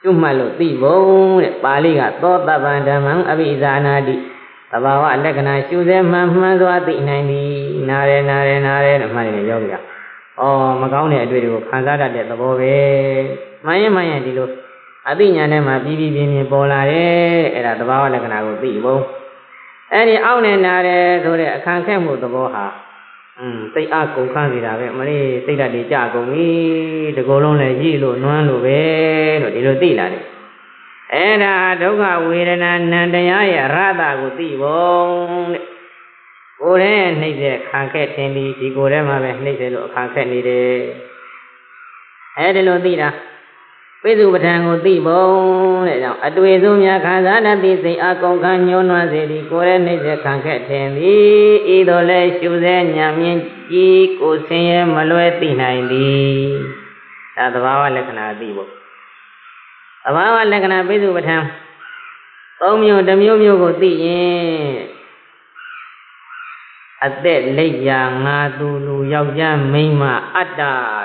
ကျွတ်မှတ်လို့သိဖို့တဲ့ပါဠိကသောတပ္ပံဓမ္မံအဘိဇာနာတိသဘာဝလက္ခဏာရှုစေမှန်မှန်စွာသိနိုင်သည်နာရဲနာရဲနာရဲလို့မှတ်နေတယ်ယောဂီကဩမကောင်းတဲ့အတွေ့တွေကိုခံစားတတ်တဲ့သဘောပဲမှန်ရင်မှန်ရင်ဒီလိုအသိဉာဏ်ထဲမှာပြီးပြီးပြင်းပြင်းပေါ်လာတယ်အဲ့ဒါသဘာဝလက္ခဏာကိုသိဖို့ အဲ့ဒီအောက်နဲ့နာရဲဆိုတဲ့အခန့်ခက်မှုသဘောဟာอืมစိတ်အကုန်ခန်းနေတာပဲမလေးစိတ်ဓာတ်တွေကြကုန်ပြီတကောလုံးလည်းရည်လို့နွမ်းလို့ပဲလို့ဒီလိုသိလာတယ်အဲ့ဒါဒုက္ခဝေဒနာနံတရားရဲ့ရတကိုသိဖို့တဲ့ကိုယ်ရဲ့နှိမ့်တဲ့ခံခဲ့ခြင်းဒီဒီကိုယ်ထဲမှာပဲနှိမ့်တယ်လို့အခါခက်နေတယ်အဲ့ဒီလိုသိတာ ပိစုပဋ္ဌာန်ကိုသိပုံတဲ့ကြောင့်အတွေ့ဆုံးများခံစားတတ်သည့်စိတ်အကုန်ခံညှိုးနွမ်းစေသည်ကိုယ်ရဲ့နှိမ့်စေခံခဲ့ထင်သည်ဤသို့လဲရှုစေညာမြင်ကြည်ကိုဆင်းရဲမလွဲသိနိုင်သည်ဒါသဘာဝလက္ခဏာသိဖို့သဘာဝလက္ခဏာပိစုပဋ္ဌာန်သုံးမျိုးတစ်မျိုးမျိုးကိုသိရင် အသက်လက်ရာငါသူလူယောက်ျားမိန်းမအတ္တ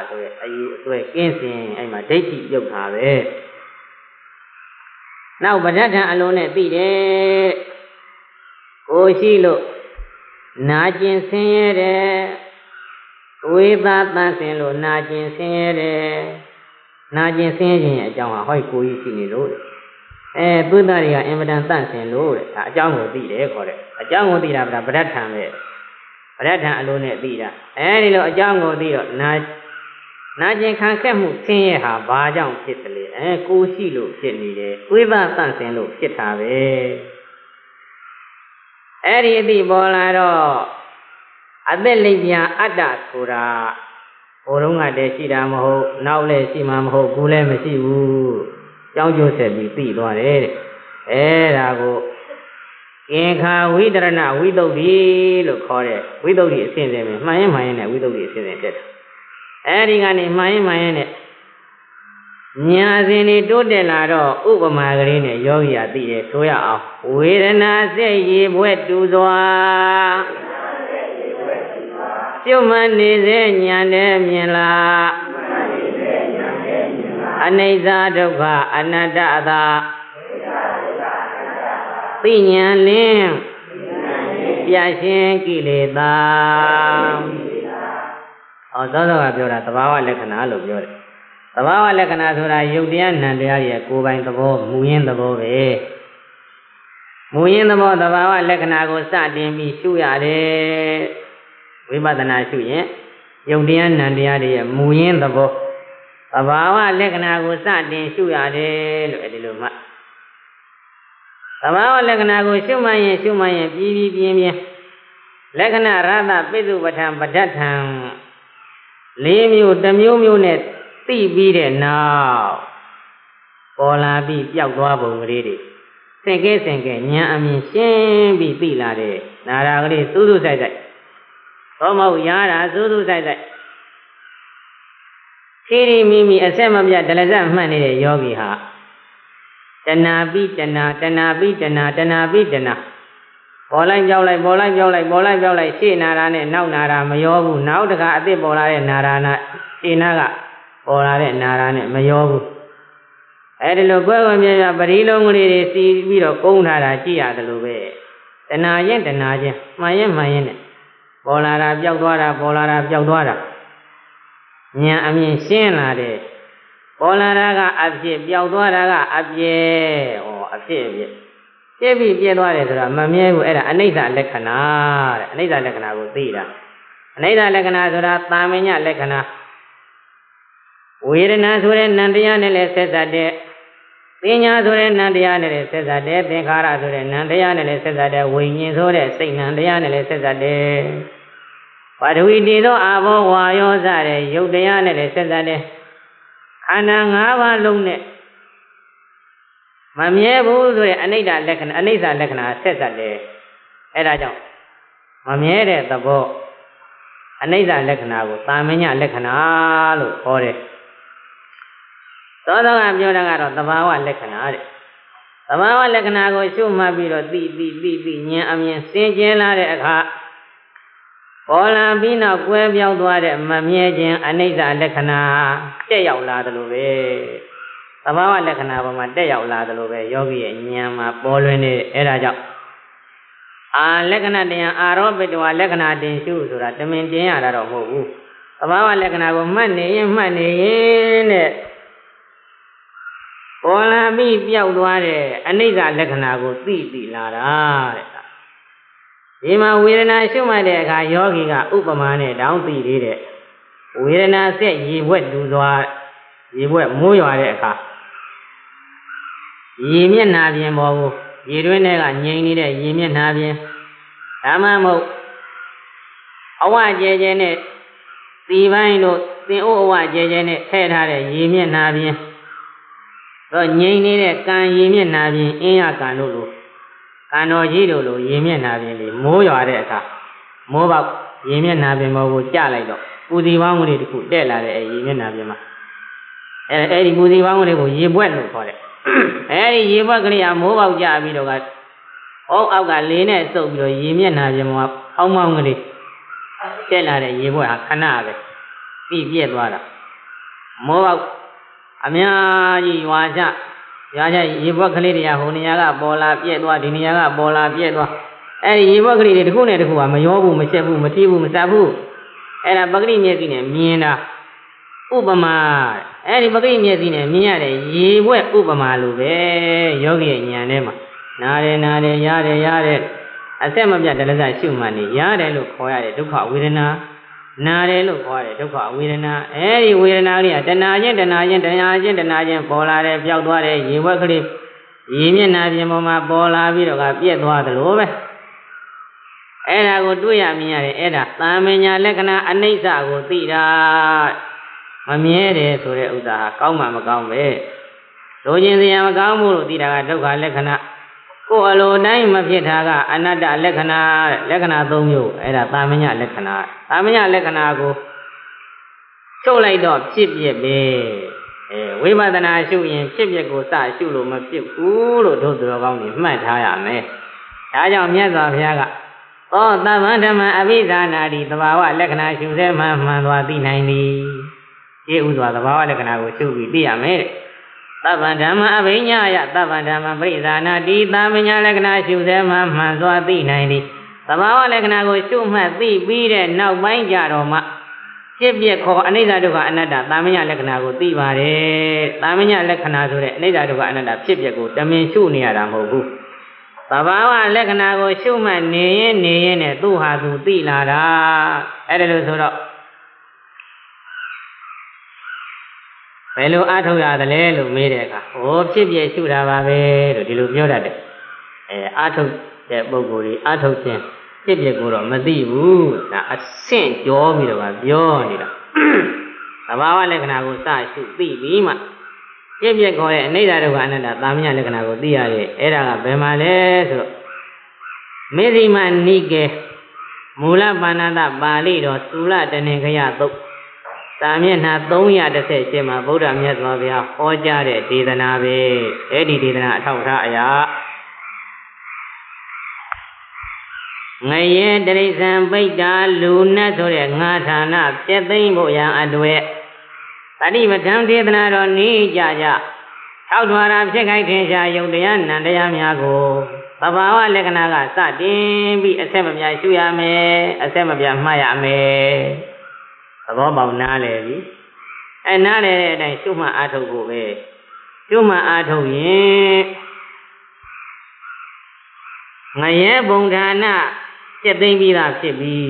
ဆိုတဲ့အယူအသွဲကင်းစင်အဲ့မှာဒိဋ္ဌိပြုတ်တာပဲနောက်ဗဒဋ္ဌံအလုံးနဲ့သိတယ်ကိုရှိလို့နာကျင်ဆင်းရဲတယ်ဝေသာတန်ဆင်လို့နာကျင်ဆင်းရဲတယ်နာကျင်ဆင်းရဲခြင်းရဲ့အကြောင်းဟာဟောကိုကြီးရှိနေလို့အဲသုဒ္ဓတွေကအင်မတန်တန့်ဆင်လို့တဲ့ဒါအကြောင်းကိုသိတယ်ခေါ်တယ်အကြောင်းကိုသိတာဗဒဋ္ဌံပဲ ရထံအလိုနဲ့သိတာအဲဒီလိုအကြောင်းကိုသိတော့နာနာကျင်ခံခက်မှုဆင်းရဲဟာဘာကြောင့်ဖြစ်တယ်လဲအဲကိုရှိလို့ဖြစ်နေတယ်တွေးပါတန့်စင်လို့ဖြစ်တာပဲအဲ့ဒီအသိပေါ်လာတော့အသက်လိပ်ပြန်အတ္တဆိုတာဘိုးတော်ကတည်းရှိတာမဟုတ်နောက်လည်းရှိမှာမဟုတ်ဘူးလည်းမရှိဘူးကြောင်းကျိုးဆက်ပြီးသိသွားတယ်တဲ့အဲဒါကို ဣကင်ခာဝိတရဏဝိတုဒ္ဓိလို့ခေါ်တဲ့ဝိတုဒ္ဓိအစဉ်စဉ်ပဲမှန်ရင်မှန်ရင်နဲ့ဝိတုဒ္ဓိအစဉ်စဉ်တက်တယ်အဲဒီကနေမှန်ရင်မှန်ရင်နဲ့ညာစဉ်တွေတိုးတက်လာတော့ဥပမာကလေးနဲ့ယောဂီယာသိတယ်ဆိုရအောင်ဝေဒနာစိတ်ရေဘွဲ့တူစွာကျွတ်မှန်နေစေညာနဲ့မြင်လားအနိစ္စဒုက္ခအနတ္တသာ သိဉာဏ်လင်းပြရှင်ကိလေသာဟောသောသောကပြောတာသဘာဝလက္ခဏာလို့ပြောတယ်သဘာဝလက္ခဏာဆိုတာယုတ်တရားနံတရားရဲ့ကိုယ်ပိုင်သဘောမူရင်းသဘောပဲမူရင်းသဘောသဘာဝလက္ခဏာကိုစတင်ပြီးရှုရတယ်ဝိပဿနာရှုရင်ယုတ်တရားနံတရားတွေရဲ့မူရင်းသဘောသဘာဝလက္ခဏာကိုစတင်ရှုရတယ်လို့အဲဒီလိုမှ သဘာဝလက္ခဏာကိုရှုမှရင်ရှုမှရင်ပြီးပြီးပြင်းပြင်းလက္ခဏာရသပိစုပဋ္ဌံပဋ္ဌထံလေးမျိုးတစ်မျိုးမျိုးနဲ့သိပြီးတဲ့နောက်ပေါ်လာပြီးပျောက်သွားပုံကလေးတွေစင်ကဲစင်ကဲဉာဏ်အမြင်ရှင်းပြီးသိလာတဲ့နာရာကလေးစူးစူးဆိုင်ဆိုင်သောမဟုတ်ရတာစူးစူးဆိုင်ဆိုင်ခီရီမိမိအဆက်မပြတ်ဒလဇတ်မှတ်နေတဲ့ယောဂီဟာ တဏှာပိတဏှာတဏှာပိတဏှာတဏှာပိတဏှာပေါ်လိုက်ပြောင်းလိုက်ပေါ်လိုက်ပြောင်းလိုက်ပေါ်လိုက်ပြောင်းလိုက်ရှေ့နာတာနဲ့နောက်နာတာမရောဘူးနောက်တခါအစ်စ်ပေါ်လာတဲ့နာတာနာရှေ့နာကပေါ်လာတဲ့နာတာနဲ့မရောဘူးအဲဒီလိုကွဲကွဲပြားပြားပရိလုံးကလေးတွေစီးပြီးတော့ကုန်းထားတာကြည့်ရတယ်လို့ပဲတဏှာရင်တဏှာချင်းမှန်ရင်မှန်ရင်နဲ့ပေါ်လာတာပျောက်သွားတာပေါ်လာတာပျောက်သွားတာဉာဏ်အမြင်ရှင်းလာတဲ့ ပေါ်လာတာကအဖြစ်ပျောက်သွားတာကအပြဲဟောအဖြစ်အပြဲပြည့်ပြီးပြည့်သွားတယ်ဆိုတာမမြဲဘူးအဲ့ဒါအနိစ္စလက္ခဏာတဲ့အနိစ္စလက္ခဏာကိုသိတာအနိစ္စလက္ခဏာဆိုတာတာမညလက္ခဏာဝေဒနာဆိုတဲ့နံတရားနဲ့လည်းဆက်သက်တဲ့ပညာဆိုတဲ့နံတရားနဲ့လည်းဆက်သက်တဲ့သင်္ခါရဆိုတဲ့နံတရားနဲ့လည်းဆက်သက်တဲ့ဝိညာဉ်ဆိုတဲ့စိတ်နံတရားနဲ့လည်းဆက်သက်တဲ့ပါရဝီတည်သောအာဘောဝါယောစတဲ့ယုတ်တရားနဲ့လည်းဆက်သက်တဲ့ ခန္ဓာ၅ပါးလုံးနဲ့မမြဲဘူးဆိုတဲ့အနိစ္စလက္ခဏာအနိစ္စလက္ခဏာဆက်သက်တယ်အဲဒါကြောင့်မမြဲတဲ့သဘောအနိစ္စလက္ခဏာကိုတာမညလက္ခဏာလို့ခေါ်တယ်သောသောကပြောတာကတော့သဘာဝလက္ခဏာတဲ့သဘာဝလက္ခဏာကိုရှုမှတ်ပြီးတော့သိသိသိသိဉာဏ်အမြင်စင်ကြင်လာတဲ့အခါ ပေါ်လာပြီးနောက်ကွဲပြောင်းသွားတဲ့မမြဲခြင်းအနိစ္စလက္ခဏာတက်ရောက်လာတယ်လို့ပဲသဘာဝလက္ခဏာပေါ်မှာတက်ရောက်လာတယ်လို့ပဲယောဂီရဲ့ဉာဏ်မှာပေါ်လွင်နေအဲ့ဒါကြောင့်အာလက္ခဏာတရားအာရောပိတဝလက္ခဏာတင်ရှုဆိုတာတမင်တင်ရတာတော့မဟုတ်ဘူးသဘာဝလက္ခဏာကိုမှတ်နေရင်မှတ်နေရင်တဲ့ပေါ်လာပြီးပျောက်သွားတဲ့အနိစ္စလက္ခဏာကိုသိသိလာတာတဲ့ ဒီမှာဝေဒနာရှုမှတ်တဲ့အခါယောဂီကဥပမာနဲ့တောင်းသိသေးတဲ့ဝေဒနာဆက်ရေဘွက်တူသွားရေဘွက်မိုးရွာတဲ့အခါရေမျက်နာပြင်ပေါ်ကိုရေတွင်းထဲကငြိမ်နေတဲ့ရေမျက်နာပြင်ဒါမှမဟုတ်အဝကျဲကျဲနဲ့သီပိုင်းတို့သင်အိုးအဝကျဲကျဲနဲ့ထည့်ထားတဲ့ရေမျက်နာပြင်တော့ငြိမ်နေတဲ့ကံရေမျက်နာပြင်အင်းရကံတို့လို ကံတော်ကြီးတို့လိုရေမျက်နာပြင်လေးမိုးရွာတဲ့အခါမိုးပေါက်ရေမျက်နာပြင်ပေါ်ကိုကျလိုက်တော့ပူစီပေါင်းကလေးတစ်ခုတက်လာတဲ့အဲရေမျက်နာပြင်မှာအဲအဲဒီပူစီပေါင်းကလေးကိုရေပွက်လို့ခေါ်တယ်အဲဒီရေပွက်ကလေးကမိုးပေါက်ကျပြီးတော့ကအောက်အောက်ကလေးနဲ့စုပ်ပြီးတော့ရေမျက်နာပြင်မှာအောင်းမောင်းကလေးတက်လာတဲ့ရေပွက်ဟာခဏပဲပြီးပြည့်သွားတာမိုးပေါက်အများကြီးရွာချ ရွာချရေပွက်ကလေးတွေကဟိုနေရာကပေါ်လာပြည့်သွားဒီနေရာကပေါ်လာပြည့်သွားအဲ့ဒီရေပွက်ကလေးတွေတစ်ခုနဲ့တစ်ခုကမရောဘူးမချက်ဘူးမထိဘူးမစပ်ဘူးအဲ့ဒါပဂရိမျက်စိနဲ့မြင်တာဥပမာအဲ့ဒီပဂရိမျက်စိနဲ့မြင်ရတဲ့ရေဘွက်ဥပမာလိုပဲယောဂီရဲ့ဉာဏ်ထဲမှာနားတယ်နားတယ်ရတယ်ရတယ်အဆက်မပြတ်တလဇရှုမှန်နေရတယ်လို့ခေါ်ရတဲ့ဒုက္ခဝေဒနာ နာတယ်လို့ခေါ်တယ်ဒုက္ခဝေဒနာအဲဒီဝေဒနာလေးကတဏှာချင်းတဏှာချင်းတဏှာချင်းတဏှာချင်းပေါ်လာတယ်ပျောက်သွားတယ်ရေဝက်ကလေးရေမျက်နှာပြင်ပေါ်မှာပေါ်လာပြီးတော့ကပြက်သွားသလိုပဲအဲ့ဒါကိုတွေ့ရမြင်ရတယ်အဲ့ဒါသာမညာလက္ခဏာအနိစ္စကိုသိတာမမြဲတယ်ဆိုတဲ့ဥစ္စာဟာကောင်းမှမကောင်းပဲလိုချင်စရာမကောင်းဘူးလို့သိတာကဒုက္ခလက္ခဏာ ကိုယ်အလိုတိုင်းမဖြစ်တာကအနတ္တလက္ခဏာလက္ခဏာ၃မျိုးအဲ့ဒါတာမညလက္ခဏာတာမညလက္ခဏာကိုချုပ်လိုက်တော့ဖြစ်ပြပဲအဲဝိပဿနာရှုရင်ဖြစ်ပြကိုစရှုလို့မဖြစ်ဘူးလို့တို့သူတော်ကောင်းတွေမှတ်ထားရမယ်ဒါကြောင့်မြတ်စွာဘုရားကသောတမ္မဓမ္မအဘိဓာနာတိသဘာဝလက္ခဏာရှုစေမှမှန်သွားသိနိုင်သည်ဒီဥစွာသဘာဝလက္ခဏာကိုရှုပြီးသိရမယ်တဲ့ သဗ္ဗဓမ္မအဘိညာယသဗ္ဗဓမ္မပရိသနာတိသမညာလက္ခဏာရှုစေမှမှန်သွားသိနိုင်သည်သဘာဝလက္ခဏာကိုရှုမှတ်သိပြီးတဲ့နောက်ပိုင်းကြတော့မှဖြစ်ပြခေါ်အနိစ္စဒုက္ခအနတ္တသာမညလက္ခဏာကိုသိပါတယ်သာမညလက္ခဏာဆိုတဲ့အနိစ္စဒုက္ခအနတ္တဖြစ်ပြကိုတမင်ရှုနေရတာမဟုတ်ဘူးသဘာဝလက္ခဏာကိုရှုမှတ်နေရင်နေရင်နဲ့သူ့ဟာသူသိလာတာအဲ့ဒါလို့ဆိုတော့ ဘယ်လိုအထုတ်ရသလဲလို့မေးတဲ့အခါဟောဖြစ်ပြရှုတာပါပဲလို့ဒီလိုပြောတတ်တယ်အဲအထုတ်တဲ့ပုံကိုယ်ကြီးအထုတ်ခြင်းဖြစ်ပြကိုတော့မသိဘူးဒါအဆင့်ကြောပြီးတော့ပြောနေတာသဘာဝလက္ခဏာကိုစရှုသိပြီးမှပြည့်ပြည့်ခေါ်ရဲ့အနိစ္စဒုက္ခအနတ္တသာမညလက္ခဏာကိုသိရရဲ့အဲ့ဒါကဘယ်မှာလဲဆိုတော့မေဇိမနိကေမူလပါဏတပါဠိတော်သုလတနေခယသုတ် တာမျက်နှာ318မှာဗုဒ္ဓမြတ်စွာဘုရားဟောကြားတဲ့ဒေသနာပဲအဲ့ဒီဒေသနာအထောက်ထားအရာငရဲတရိษံပိတ္တာလူနတ်ဆိုတဲ့ငါဌာနပြည့်သိမ့်ဖို့ရန်အတွေ့တတိပဋ္ဌံဒေသနာတော်နေကြကြထောက်ထွာရာဖြစ်ခိုက်ထင်ရှားယုတ်တရားနံတရားများကိုသဘာဝလက္ခဏာကစတင်ပြီးအဆက်မပြတ်ရှုရမယ်အဆက်မပြတ်မှတ်ရမယ်သ ဘောပေါက်နားလေပြီအဲနားလေတဲ့အတိုင်းရှုမှတ်အားထုတ်ဖို့ပဲရှုမှတ်အားထုတ်ရင်ငရဲဘုံဌာနပြည့်သိမ့်ပြီးသားဖြစ်ပြီ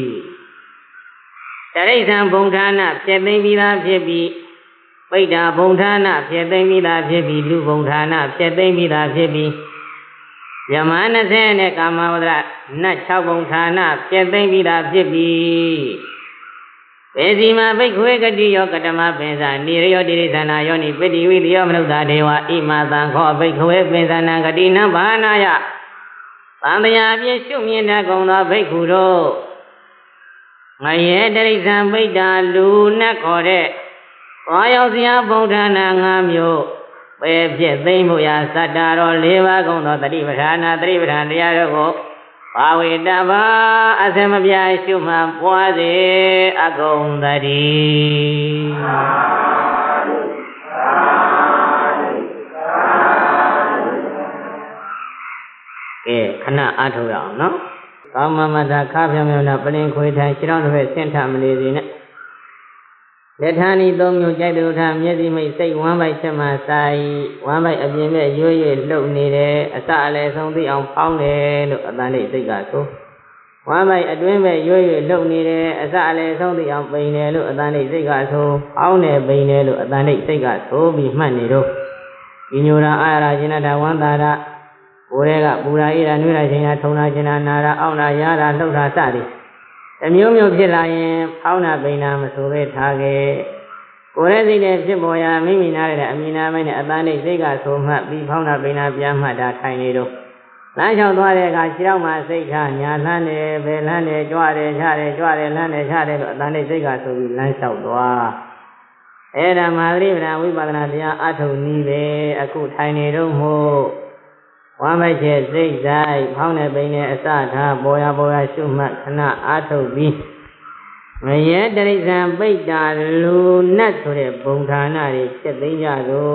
တရိษံဘုံဌာနပြည့်သိမ့်ပြီးသားဖြစ်ပြီးပိဋ္ဌာဘုံဌာနပြည့်သိမ့်ပြီးသားဖြစ်ပြီးလူဘုံဌာနပြည့်သိမ့်ပြီးသားဖြစ်ပြီးယမ20နဲ့ကာမဝဒရနတ်6ဘုံဌာနပြည့်သိမ့်ပြီးသားဖြစ်ပြီး ပေစီမဘိက္ခွေကတိယောကတမပင်စာနိရယောတိရိသနာယောနိပတိဝိတယောမနုဿာဒေဝဣမသံခောဘိက္ခွေပင်စနာဂတိနံဘာနာယသံတရားပြည့်ရှုမြင်တတ်ကုန်သောဘိက္ခုတို့ငရဲတရိษံပိတ္တာလူနတ်ခေါ်တဲ့သွားရောက်စရာဗုဒ္ဓနာ၅မျိုးပဲဖြစ်သိမ့်မှုရာစတ္တာတော်၄ပါးကုန်သောတတိပဋ္ဌာနာတတိပဋ္ဌာန်တရားတို့ကို ဘာဝေတဘာအစမပြရှုမှပွားစေအကုန်တည်းကဲခဏအားထုတ်ရအောင်နော်ကောင်းမမတာခါပြောင်ပြောင်နာပလင်ခွေထိုင်ခြေတော်တစ်ဖက်ဆင့်ထမနေစီနဲ့ လက်ထာနီသုံးမျိုးကြိုက်တူထားမျက်စိမိတ်စိတ်ဝမ်းပိုက်ချက်မှဆိုင်ဝမ်းပိုက်အပြင်မဲ့ရွရွလှုပ်နေတယ်အစအလယ်ဆုံးသိအောင်ဖောင်းတယ်လို့အတန်လေးစိတ်ကဆိုဝမ်းပိုက်အတွင်းမဲ့ရွရွလှုပ်နေတယ်အစအလယ်ဆုံးသိအောင်ပိန်တယ်လို့အတန်လေးစိတ်ကဆိုဖောင်းတယ်ပိန်တယ်လို့အတန်လေးစိတ်ကဆိုပြီးမှတ်နေတော့ဒီညိုရာအာရရှင်နာဝန္တာရကိုယ်တွေကပူရာအေးရာနှွေးရာချိန်ရာထုံရာကျင်ရာနာရာအောင့်ရာရရာလှုပ်တာစသည် အမျိုးမျိုးဖြစ်လာရင်ဖောင်းတာပိန်တာမဆိုပဲထားခဲ့ကိုယ်ရဲ့စိတ်နဲ့ဖြစ်ပေါ်ရာမိမိနာရတဲ့အမိနာမိုင်းနဲ့အတန်းနဲ့စိတ်ကဆိုမှတ်ပြီးဖောင်းတာပိန်တာပြန်မှတ်တာထိုင်နေတော့လမ်းလျှောက်သွားတဲ့အခါခြေထောက်မှာစိတ်ချညာလှမ်းတယ်ဘယ်လှမ်းတယ်ကြွတယ်ချတယ်ကြွတယ်လှမ်းတယ်ချတယ်လို့အတန်းနဲ့စိတ်ကဆိုပြီးလမ်းလျှောက်သွားအဲ့ဒါမာသရိပဒဝိပဿနာတရားအထုံနည်းပဲအခုထိုင်နေတော့မို့ ဝမ်းမိုက်ချက်စိတ်ဆိုင်ဖောင်းတဲ့ပိန်နဲ့အစထားပေါ်ရပေါ်ရရှုမှတ်ခဏအားထုတ်ပြီးမရေတရိษံပိတ္တာလူနတ်ဆိုတဲ့ဘုံဌာနတွေဖြစ်သိကြသော